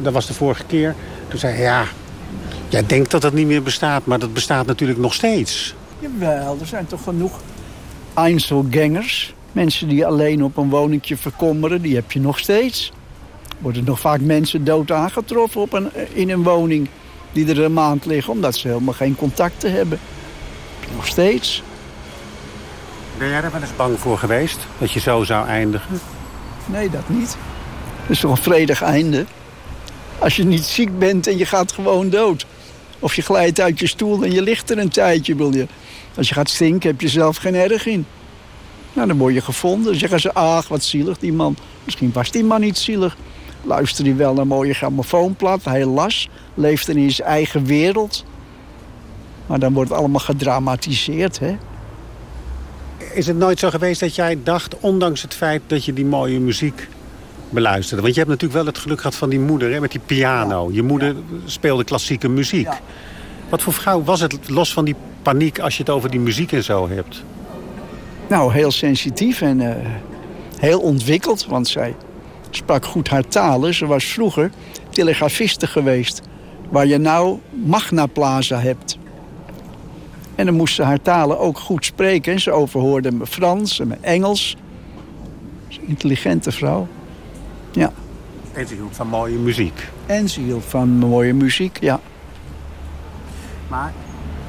Speaker 11: Dat was de vorige keer. Toen zei je, ja, jij denkt dat dat niet meer bestaat. Maar dat bestaat natuurlijk nog steeds.
Speaker 12: Jawel, er zijn toch genoeg Einzelgangers. Mensen die alleen op een woningje verkommeren, die heb je nog steeds. Worden nog vaak mensen dood aangetroffen op een, in een woning die er een maand liggen... omdat ze helemaal geen contacten hebben. Nog steeds.
Speaker 11: Ben jij er wel eens bang voor geweest? Dat je zo zou eindigen?
Speaker 12: Nee, dat niet. Het is toch een vredig einde? Als je niet ziek bent en je gaat gewoon dood. Of je glijdt uit je stoel en je ligt er een tijdje, wil je. Als je gaat stinken, heb je zelf geen erg in. Nou, dan word je gevonden. Dan zeggen ze, ach, wat zielig die man. Misschien was die man niet zielig. Luisterde hij wel naar mooie grammofoonplaat. Hij las, leefde in zijn eigen wereld. Maar dan wordt het allemaal gedramatiseerd, hè?
Speaker 11: Is het nooit zo geweest dat jij dacht, ondanks het feit dat je die mooie muziek beluisterde? Want je hebt natuurlijk wel het geluk gehad van die moeder, hè, met die piano. Je moeder speelde klassieke muziek. Wat voor vrouw was het, los van die paniek, als je het over die muziek en zo hebt?
Speaker 12: Nou, heel sensitief en uh, heel ontwikkeld, want zij sprak goed haar talen. Ze was vroeger telegrafiste geweest, waar je nou Magna Plaza hebt. En dan moest ze haar talen ook goed spreken. Ze overhoorde me Frans en me Engels. Een intelligente vrouw. Ja.
Speaker 11: En ze hield van mooie muziek.
Speaker 12: En ze hield van mooie muziek, ja.
Speaker 11: Maar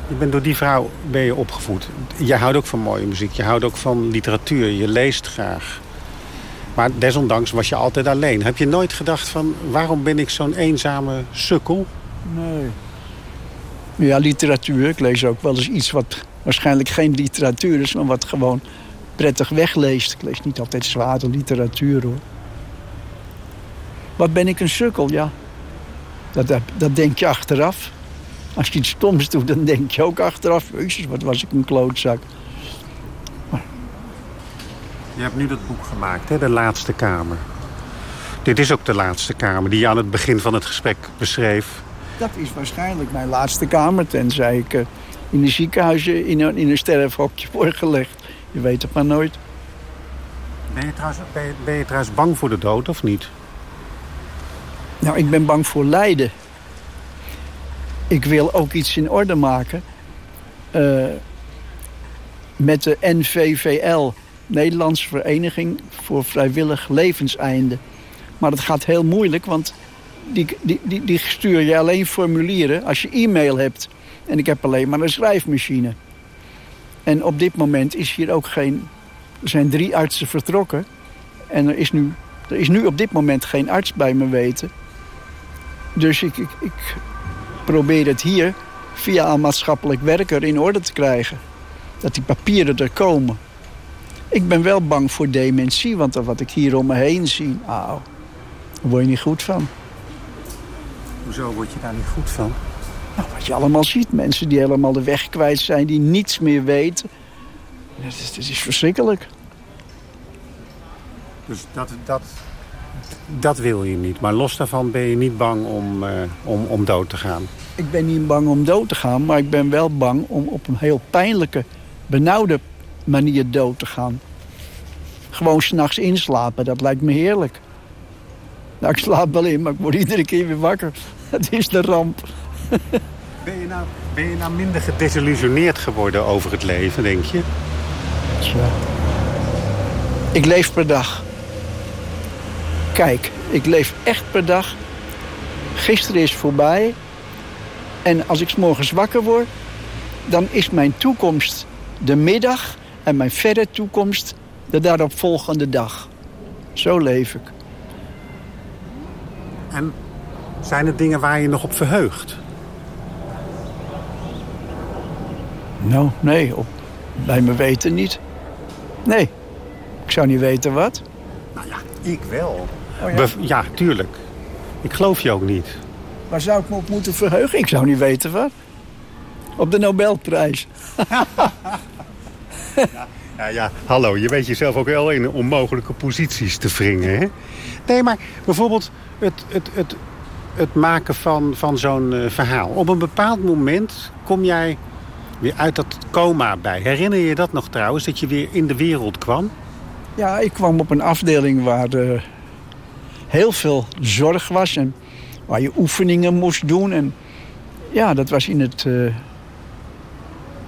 Speaker 11: Je bent door die vrouw ben je opgevoed. Je houdt ook van mooie muziek. Je houdt ook van literatuur. Je leest graag. Maar desondanks was je altijd alleen. Heb je nooit gedacht van... waarom ben ik zo'n eenzame sukkel?
Speaker 12: Nee. Ja, literatuur. Ik lees ook wel eens iets wat waarschijnlijk geen literatuur is... maar wat gewoon prettig wegleest. Ik lees niet altijd zware literatuur, hoor. Wat ben ik een sukkel, ja. Dat, dat, denk je achteraf. Als je iets stoms doet, dan denk je ook achteraf... Jezus, wat was ik een klootzak.
Speaker 11: Je hebt nu dat boek gemaakt, hè? De Laatste Kamer. Dit is ook de Laatste Kamer die je aan het begin van het gesprek beschreef.
Speaker 12: Dat is waarschijnlijk mijn laatste kamer, tenzij ik uh, in een ziekenhuis in een, in een sterfhokje (laughs) word gelegd. Je weet het maar nooit.
Speaker 11: Ben je, trouwens, ben, je, ben je trouwens bang voor de dood of niet?
Speaker 12: Nou, ik ben bang voor lijden. Ik wil ook iets in orde maken. Uh, met de NVVL, Nederlandse Vereniging voor Vrijwillig Levenseinde. Maar dat gaat heel moeilijk, want die, die, die, die stuur je alleen formulieren als je e-mail hebt. En ik heb alleen maar een schrijfmachine. En op dit moment is hier ook geen... Er zijn drie artsen vertrokken. En er is nu, er is nu op dit moment geen arts bij me weten. Dus ik, ik, ik probeer het hier via een maatschappelijk werker in orde te krijgen. Dat die papieren er komen. Ik ben wel bang voor dementie, want wat ik hier om me heen zie... Nou, daar word je niet goed van.
Speaker 11: Hoezo word je daar niet goed van?
Speaker 12: Nou, wat je allemaal ziet. Mensen die helemaal de weg kwijt zijn, die niets meer weten. Het is, het is verschrikkelijk.
Speaker 11: Dus dat, dat, dat wil je niet. Maar los daarvan ben je niet bang om, uh, om, om dood te gaan?
Speaker 12: Ik ben niet bang om dood te gaan, maar ik ben wel bang om op een heel pijnlijke, benauwde manier dood te gaan. Gewoon s'nachts inslapen, dat lijkt me heerlijk. Nou, ik slaap wel in, maar ik word iedere keer weer wakker. (laughs) Het is de ramp.
Speaker 11: Ben je nou, ben je nou minder gedesillusioneerd geworden over het leven, denk je?
Speaker 12: Tja. Ik leef per dag. Kijk, ik leef echt per dag. Gisteren is voorbij. En als ik s morgens wakker word... dan is mijn toekomst de middag... en mijn verre toekomst de daaropvolgende dag. Zo leef ik.
Speaker 11: En zijn er dingen waar je nog op verheugt?
Speaker 12: Nou, nee, op, bij me weten niet. Nee, ik zou niet weten wat.
Speaker 11: Nou ja, ik wel. Oh ja? ja, tuurlijk. Ik geloof je ook niet.
Speaker 12: Waar zou ik me op moeten verheugen? Ik zou niet weten wat. Op de Nobelprijs.
Speaker 11: ja, (laughs) ja, ja, hallo, je weet jezelf ook wel in onmogelijke posities te wringen, hè? Nee, maar bijvoorbeeld het, het, het, het maken van, van zo'n uh, verhaal. Op een bepaald moment kom jij weer uit dat coma bij. Herinner je dat nog trouwens, dat je weer in de wereld kwam?
Speaker 12: Ja, ik kwam op een afdeling waar uh, heel veel zorg was... en waar je oefeningen moest doen. En ja, dat was in het uh,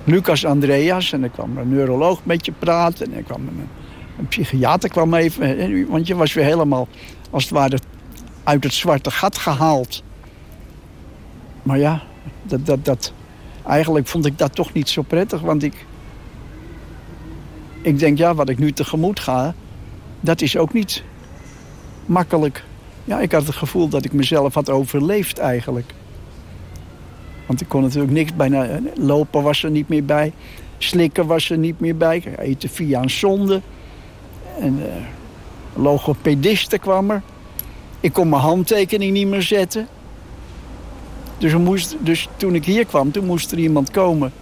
Speaker 12: Lucas Andreas. En er kwam een neuroloog met je praten. En er kwam een, psychiater kwam even. Want je was weer helemaal, als het ware, uit het zwarte gat gehaald. Maar ja, dat, dat, dat, eigenlijk vond ik dat toch niet zo prettig. Want ik, ik denk, ja, wat ik nu tegemoet ga... dat is ook niet makkelijk. Ja, ik had het gevoel dat ik mezelf had overleefd eigenlijk. Want ik kon natuurlijk niks bijna... Lopen was er niet meer bij. Slikken was er niet meer bij. Eten via een zonde. En uh, logopediste kwam er. Ik kon mijn handtekening niet meer zetten. Dus, moest, dus toen ik hier kwam, toen moest er iemand komen...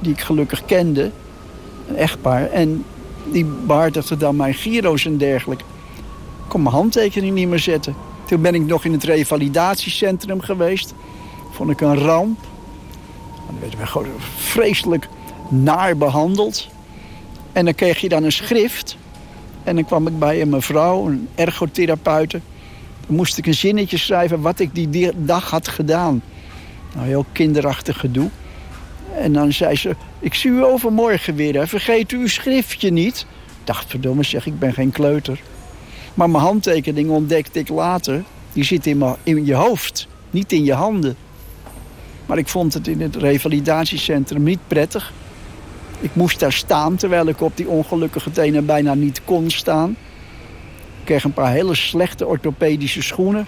Speaker 12: die ik gelukkig kende, een echtpaar. En die behartigde dan mijn gyro's en dergelijke. Ik kon mijn handtekening niet meer zetten. Toen ben ik nog in het revalidatiecentrum geweest. Vond ik een ramp. Dan werden we gewoon vreselijk naar behandeld. En dan kreeg je dan een schrift... En dan kwam ik bij een mevrouw, een ergotherapeute. Dan moest ik een zinnetje schrijven wat ik die dag had gedaan. Nou, heel kinderachtig gedoe. En dan zei ze, ik zie u overmorgen weer. Vergeet u uw schriftje niet. Dacht, verdomme zeg, ik ben geen kleuter. Maar mijn handtekening ontdekte ik later. Die zit in, in je hoofd, niet in je handen. Maar ik vond het in het revalidatiecentrum niet prettig. Ik moest daar staan terwijl ik op die ongelukkige tenen bijna niet kon staan. Ik kreeg een paar hele slechte orthopedische schoenen.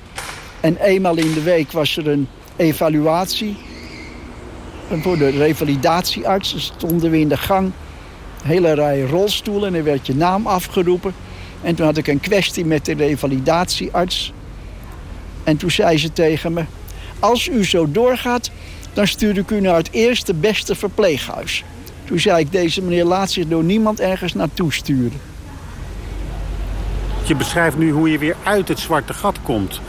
Speaker 12: En eenmaal in de week was er een evaluatie. Voor de revalidatiearts stonden we in de gang. Hele rij rolstoelen en er werd je naam afgeroepen. En toen had ik een kwestie met de revalidatiearts. En toen zei ze tegen me... Als u zo doorgaat, dan stuur ik u naar het eerste beste verpleeghuis. Toen zei ik, deze meneer laat zich door niemand ergens naartoe sturen.
Speaker 11: Je beschrijft nu hoe je weer uit het zwarte gat komt.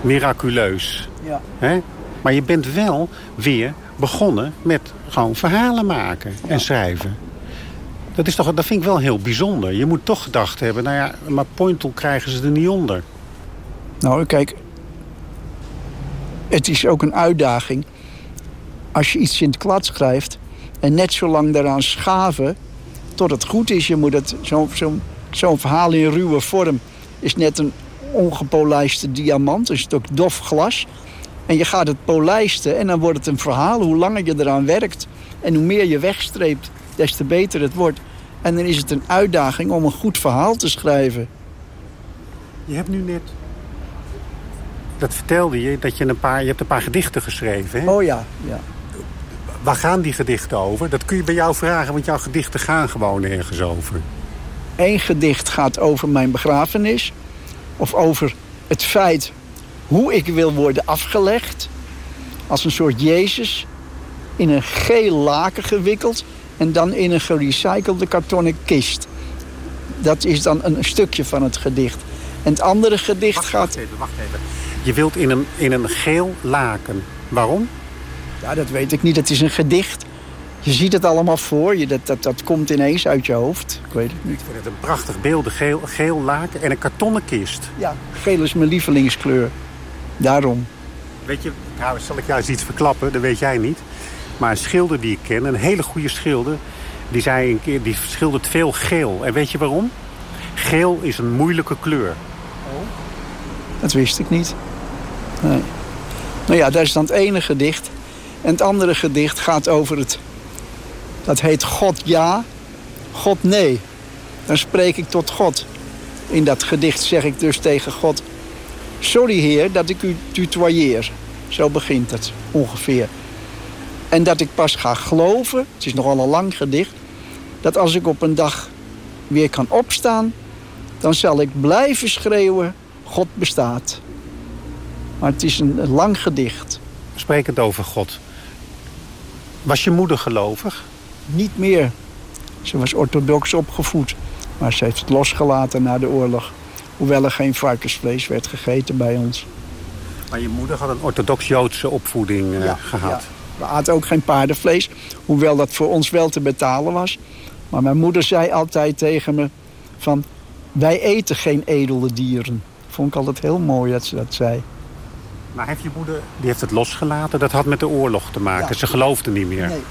Speaker 11: Miraculeus.
Speaker 12: Ja.
Speaker 11: Hè? Maar je bent wel weer begonnen met gewoon verhalen maken en schrijven. Dat, is toch, dat vind ik wel heel bijzonder. Je moet toch gedacht hebben, nou ja, maar Pointel krijgen ze er niet onder.
Speaker 12: Nou, kijk, het is ook een uitdaging. Als je iets in het klad schrijft en net zo lang daaraan schaven tot het goed is. Je moet het, zo'n zo, verhaal in ruwe vorm is net een ongepolijste diamant, een stuk dof glas. En je gaat het polijsten en dan wordt het een verhaal. Hoe langer je eraan werkt en hoe meer je wegstreept, des te beter het wordt. En dan is het een uitdaging om een goed verhaal te schrijven.
Speaker 11: Je hebt nu net... Dat vertelde je, dat je een paar, je hebt een paar gedichten geschreven. Hè?
Speaker 12: Oh ja, ja.
Speaker 11: Waar gaan die gedichten over? Dat kun je bij jou vragen, want jouw gedichten gaan gewoon ergens over.
Speaker 12: Eén gedicht gaat over mijn begrafenis. Of over het feit hoe ik wil worden afgelegd. Als een soort Jezus. In een geel laken gewikkeld. En dan in een gerecyclede kartonnen kist. Dat is dan een stukje van het gedicht. En het andere gedicht
Speaker 11: wacht,
Speaker 12: gaat...
Speaker 11: Wacht even, wacht even. Je wilt in een, in een geel laken. Waarom?
Speaker 12: Ja, dat weet ik niet. Het is een gedicht. Je ziet het allemaal voor je. Dat, dat, dat komt ineens uit je hoofd. Ik weet het niet.
Speaker 11: Ik vind het een prachtig beeld. Een geel, geel laken en een kartonnen kist.
Speaker 12: Ja, geel is mijn lievelingskleur. Daarom.
Speaker 11: Weet je, nou, zal ik juist iets verklappen, dat weet jij niet. Maar een schilder die ik ken, een hele goede schilder... die zei een keer, die schildert veel geel. En weet je waarom? Geel is een moeilijke kleur.
Speaker 12: Dat wist ik niet. Nee. Nou ja, dat is dan het ene gedicht. En het andere gedicht gaat over het... Dat heet God ja, God nee. Dan spreek ik tot God. In dat gedicht zeg ik dus tegen God... Sorry heer dat ik u tutoyeer. Zo begint het ongeveer. En dat ik pas ga geloven, het is nogal een lang gedicht... dat als ik op een dag weer kan opstaan... dan zal ik blijven schreeuwen, God bestaat. Maar het is een, lang gedicht.
Speaker 11: Sprekend over God. Was je moeder gelovig?
Speaker 12: Niet meer. Ze was orthodox opgevoed. Maar ze heeft het losgelaten na de oorlog. Hoewel er geen varkensvlees werd gegeten bij ons.
Speaker 11: Maar je moeder had een orthodox-Joodse opvoeding uh, gehad.
Speaker 12: Ja. We aten ook geen paardenvlees. Hoewel dat voor ons wel te betalen was. Maar mijn moeder zei altijd tegen me... van wij eten geen edele dieren. Vond ik altijd heel mooi dat ze dat zei.
Speaker 11: Maar heeft je moeder, die heeft het losgelaten, dat had met de oorlog te maken.
Speaker 12: Ja.
Speaker 11: Ze geloofde niet meer.
Speaker 12: Nee.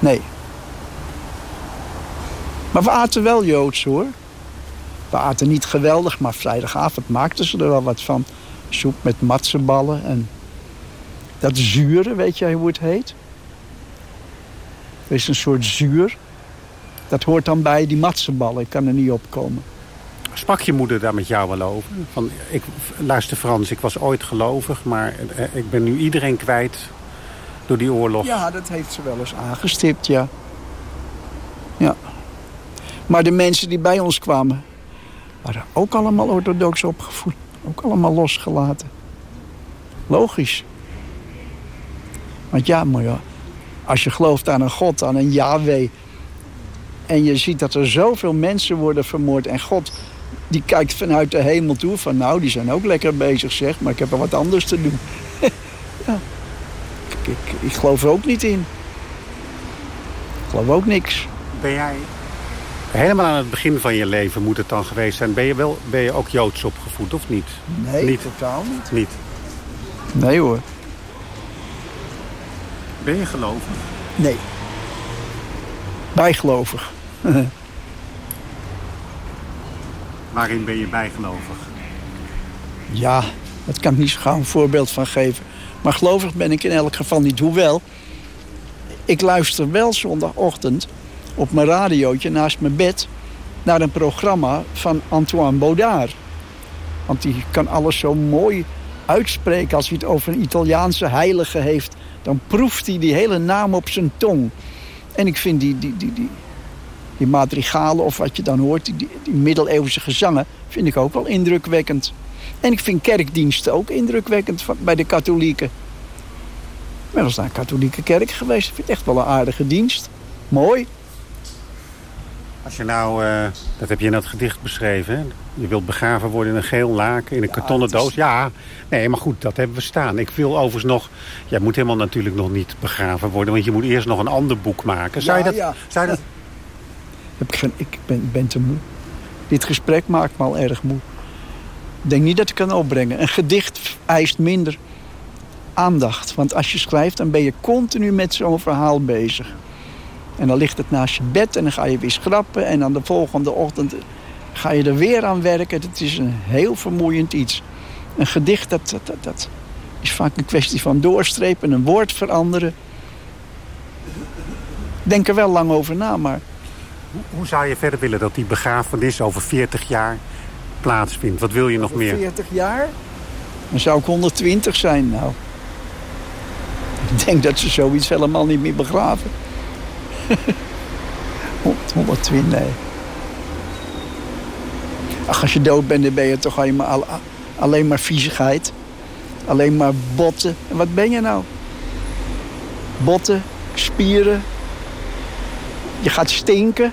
Speaker 12: Nee. Maar we aten wel Joods hoor. We aten niet geweldig, maar vrijdagavond maakten ze er wel wat van. Soep met matsenballen en dat zure, weet jij hoe het heet? Er is een soort zuur. Dat hoort dan bij die matsenballen. Ik kan er niet op komen.
Speaker 11: Sprak je moeder daar met jou wel over? Van, ik, luister Frans, ik was ooit gelovig, maar eh, ik ben nu iedereen kwijt door die oorlog.
Speaker 12: Ja, dat heeft ze wel eens aangestipt, ja. Ja. Maar de mensen die bij ons kwamen... waren ook allemaal orthodox opgevoed. Ook allemaal losgelaten. Logisch. Want ja, maar ja, als je gelooft aan een God, aan een Yahweh... en je ziet dat er zoveel mensen worden vermoord... en God die kijkt vanuit de hemel toe van... nou, die zijn ook lekker bezig, zeg, maar ik heb er wat anders te doen. (laughs) ja. ik, ik, ik geloof er ook niet in. Ik geloof ook niks.
Speaker 11: Ben jij helemaal aan het begin van je leven moet het dan geweest zijn? Ben je, wel, ben je ook Joods opgevoed of niet?
Speaker 12: Nee,
Speaker 11: niet.
Speaker 12: totaal niet.
Speaker 11: Niet.
Speaker 12: Nee hoor.
Speaker 11: Ben je gelovig?
Speaker 12: Nee. Bijgelovig. (laughs)
Speaker 11: Waarin ben je bijgelovig?
Speaker 12: Ja, daar kan ik niet zo gauw een voorbeeld van geven. Maar gelovig ben ik in elk geval niet. Hoewel, ik luister wel zondagochtend op mijn radiootje naast mijn bed... naar een programma van Antoine Baudard. Want die kan alles zo mooi uitspreken. Als hij het over een Italiaanse heilige heeft... dan proeft hij die hele naam op zijn tong. En ik vind die, die, die, die, die madrigalen of wat je dan hoort... Die, die, middeleeuwse gezangen, vind ik ook wel indrukwekkend. En ik vind kerkdiensten ook indrukwekkend bij de katholieken. Ik ben eens naar een katholieke kerk geweest. Ik vind het echt wel een aardige dienst. Mooi.
Speaker 11: Als je nou, uh, dat heb je in dat gedicht beschreven... Hè? je wilt begraven worden in een geel laken, in een kartonnen doos. Ja, nee, maar goed, dat hebben we staan. Ik wil overigens nog... Jij moet helemaal natuurlijk nog niet begraven worden... want je moet eerst nog een ander boek maken. Zou je dat...
Speaker 12: Ja.
Speaker 11: Zou je dat...
Speaker 12: Ik, ben, ben te moe. Dit gesprek maakt me al erg moe. Ik denk niet dat ik kan opbrengen. Een gedicht eist minder aandacht. Want als je schrijft, dan ben je continu met zo'n verhaal bezig. En dan ligt het naast je bed en dan ga je weer schrappen. En dan de volgende ochtend ga je er weer aan werken. Het is een heel vermoeiend iets. Een gedicht, dat, dat, is vaak een kwestie van doorstrepen, een woord veranderen. Denk er wel lang over na, maar...
Speaker 11: Hoe, hoe zou je verder willen dat die begrafenis over 40 jaar plaatsvindt? Wat wil je nog meer?
Speaker 12: 40 jaar? Dan zou ik 120 zijn, nou. Ik denk dat ze zoiets helemaal niet meer begraven. (laughs) 120, nee. Ach, als je dood bent, dan ben je toch alleen maar, alleen maar viezigheid. Alleen maar botten. En wat ben je nou? Botten, spieren. Je gaat stinken.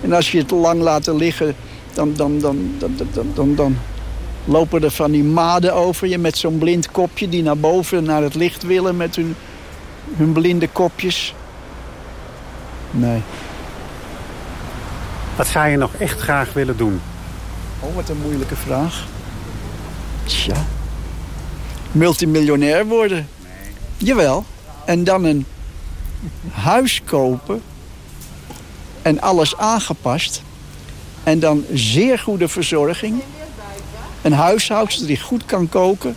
Speaker 12: En als je het lang laat liggen, dan, dan, dan, dan, dan, dan, dan lopen er van die maden over je met zo'n blind kopje... die naar boven, naar het licht willen met hun, hun blinde kopjes. Nee.
Speaker 11: Wat zou je nog echt graag willen doen?
Speaker 12: Oh, wat een moeilijke vraag. Tja. Multimiljonair worden? Nee. Jawel. En dan een huis kopen. En alles aangepast. En dan zeer goede verzorging. Een huishoudster die goed kan koken.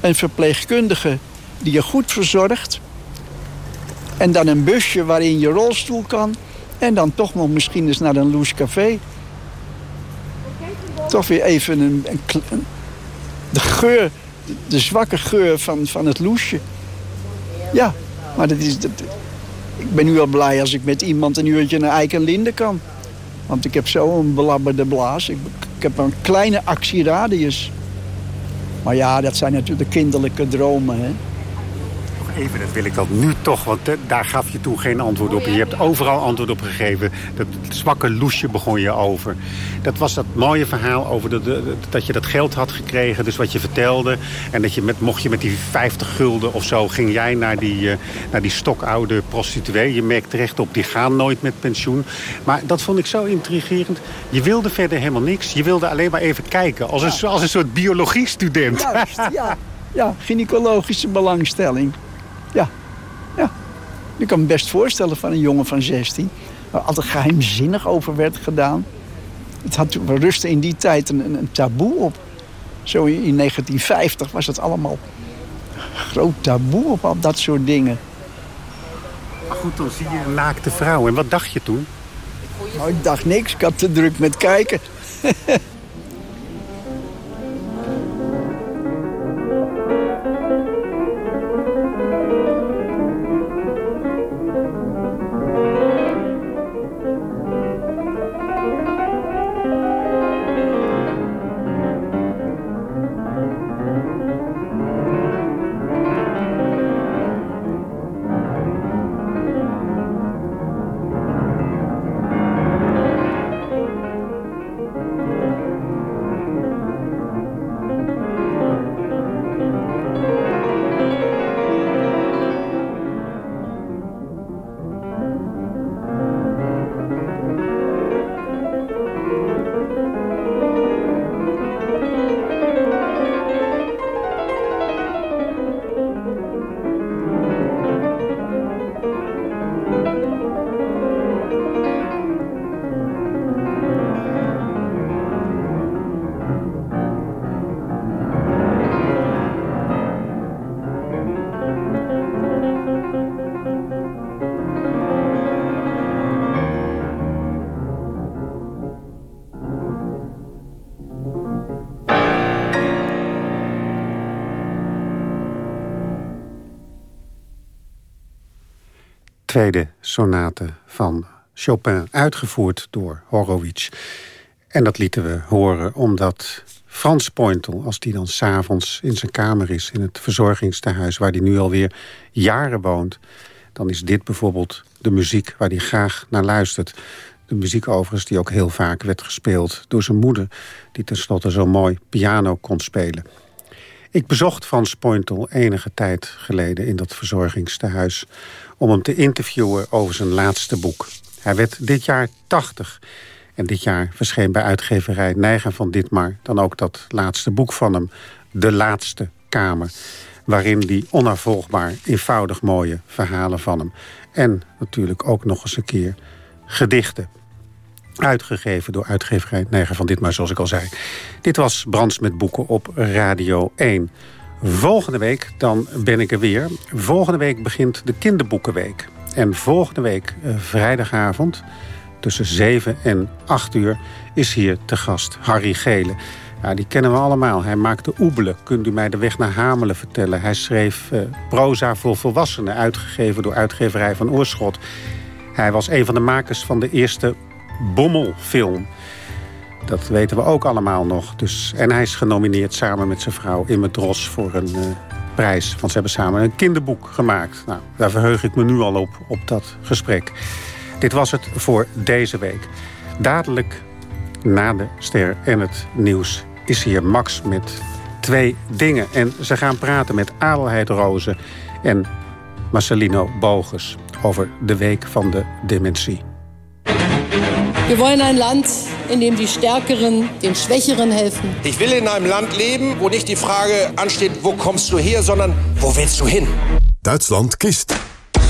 Speaker 12: Een verpleegkundige die je goed verzorgt. En dan een busje waarin je rolstoel kan. En dan toch nog misschien eens naar een loes café toch weer even een, een, de geur, de, zwakke geur van, van het loesje. Ja, maar dat is, dat, ik ben nu wel blij als ik met iemand een uurtje naar Eik kan. Want ik heb zo een belabberde blaas. Ik, ik heb een kleine actieradius. Maar ja, dat zijn natuurlijk de kinderlijke dromen, hè
Speaker 11: even, dat wil ik dan nu toch, want daar gaf je toen geen antwoord op. je hebt overal antwoord op gegeven. Dat zwakke loesje begon je over. Dat was dat mooie verhaal over de, dat je dat geld had gekregen, dus wat je vertelde. En dat je met, mocht je met die 50 gulden of zo, ging jij naar die, uh, naar die stokoude prostituee. Je merkt terecht op, die gaan nooit met pensioen. Maar dat vond ik zo intrigerend. Je wilde verder helemaal niks. Je wilde alleen maar even kijken, als een, als een soort biologiestudent.
Speaker 12: Juist, ja. (laughs) Ja, gynaecologische belangstelling. Ja, ja. Je kan me best voorstellen van een jongen van 16... waar altijd geheimzinnig over werd gedaan. Het had rustte in die tijd een, een, taboe op. Zo in, 1950 was het allemaal groot taboe op al dat soort dingen.
Speaker 11: Maar goed, dan zie je een naakte vrouw. En wat dacht je toen?
Speaker 12: Nou, ik dacht niks. Ik had te druk met kijken. (laughs)
Speaker 11: tweede sonate van Chopin, uitgevoerd door Horowitz. En dat lieten we horen omdat Frans Pointel, als die dan s'avonds in zijn kamer is... in het verzorgingstehuis waar hij nu alweer jaren woont... dan is dit bijvoorbeeld de muziek waar hij graag naar luistert. De muziek overigens die ook heel vaak werd gespeeld door zijn moeder... die tenslotte zo mooi piano kon spelen. Ik bezocht Frans Pointel enige tijd geleden in dat verzorgingstehuis... om hem te interviewen over zijn laatste boek. Hij werd dit jaar 80 en dit jaar verscheen bij uitgeverij Neigen van Ditmar... dan ook dat laatste boek van hem, De Laatste Kamer... waarin die onafvolgbaar eenvoudig mooie verhalen van hem... en natuurlijk ook nog eens een keer gedichten. Uitgegeven door uitgeverij Neigen van Ditmar, zoals ik al zei. Dit was Brands met Boeken op Radio 1. Volgende week dan ben ik er weer. Volgende week begint de kinderboekenweek. En volgende week, eh, vrijdagavond tussen 7 en 8 uur is hier te gast Harry Gele. Ja, die kennen we allemaal. Hij maakte Oebelen. Kunt u mij de weg naar Hamelen vertellen? Hij schreef uh, proza voor volwassenen, uitgegeven door uitgeverij van Oorschot. Hij was een van de makers van de eerste Bommelfilm. Dat weten we ook allemaal nog. Dus, en hij is genomineerd samen met zijn vrouw Imme Dros voor een uh, prijs. Want ze hebben samen een kinderboek gemaakt. Nou, daar verheug ik me nu al op, op dat gesprek. Dit was het voor deze week. Dadelijk na de ster en het nieuws is hier Max met twee dingen. En ze gaan praten met Adelheid Rozen en Marcelino Bogus... over de Week van de Dementie.
Speaker 13: We willen een land in dem die Stärkeren den Schwächeren helfen.
Speaker 14: Ich will in einem Land leben, wo nicht die Frage ansteht, wo kommst du her, sondern wo willst du hin?
Speaker 10: Duitsland kiest.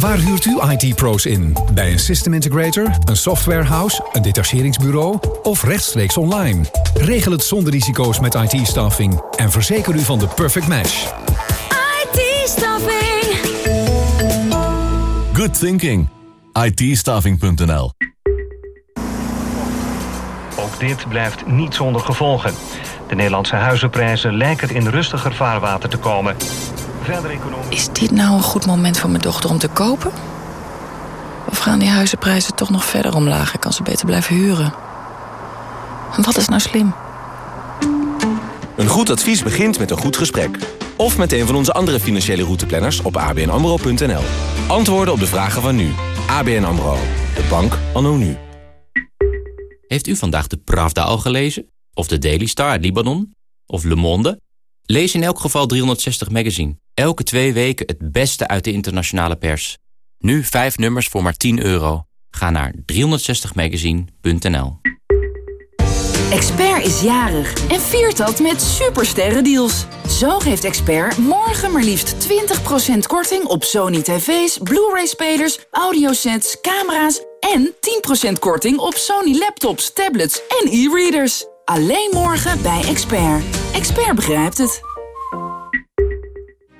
Speaker 15: Waar huurt u IT-pro's in? Bij een system integrator, een softwarehouse, een detacheringsbureau of rechtstreeks online? Regel het zonder risico's met IT-staffing en verzeker u van de perfect match.
Speaker 16: IT-staffing.
Speaker 17: Good thinking. IT-staffing.nl
Speaker 18: Ook dit blijft niet zonder gevolgen. De Nederlandse huizenprijzen lijken in rustiger vaarwater te komen.
Speaker 19: Is dit nou een goed moment voor mijn dochter om te kopen? Of gaan die huizenprijzen toch nog verder omlaag en kan ze beter blijven huren? En wat is nou slim?
Speaker 20: Een goed advies begint met een goed gesprek. Of met een van onze andere financiële routeplanners op abnamro.nl. Antwoorden op de vragen van nu. ABN AMRO. De bank anno nu.
Speaker 21: Heeft u vandaag de Pravda al gelezen? Of de Daily Star uit Libanon? Of Le Monde? Lees in elk geval 360 Magazine. Elke twee weken het beste uit de internationale pers. Nu vijf nummers voor maar 10 euro. Ga naar 360magazine.nl
Speaker 22: Expert is jarig en viert dat met supersterrendeals. Zo geeft Expert morgen maar liefst 20% korting op Sony tv's, Blu-ray-spelers, audiosets, camera's... en 10% korting op Sony laptops, tablets en e-readers. Alleen morgen bij Expert. Expert begrijpt het.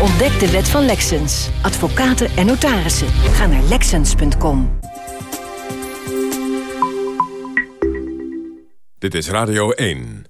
Speaker 23: Ontdek de wet van Lexens. Advocaten en notarissen. Ga naar Lexens.com.
Speaker 10: Dit is Radio 1.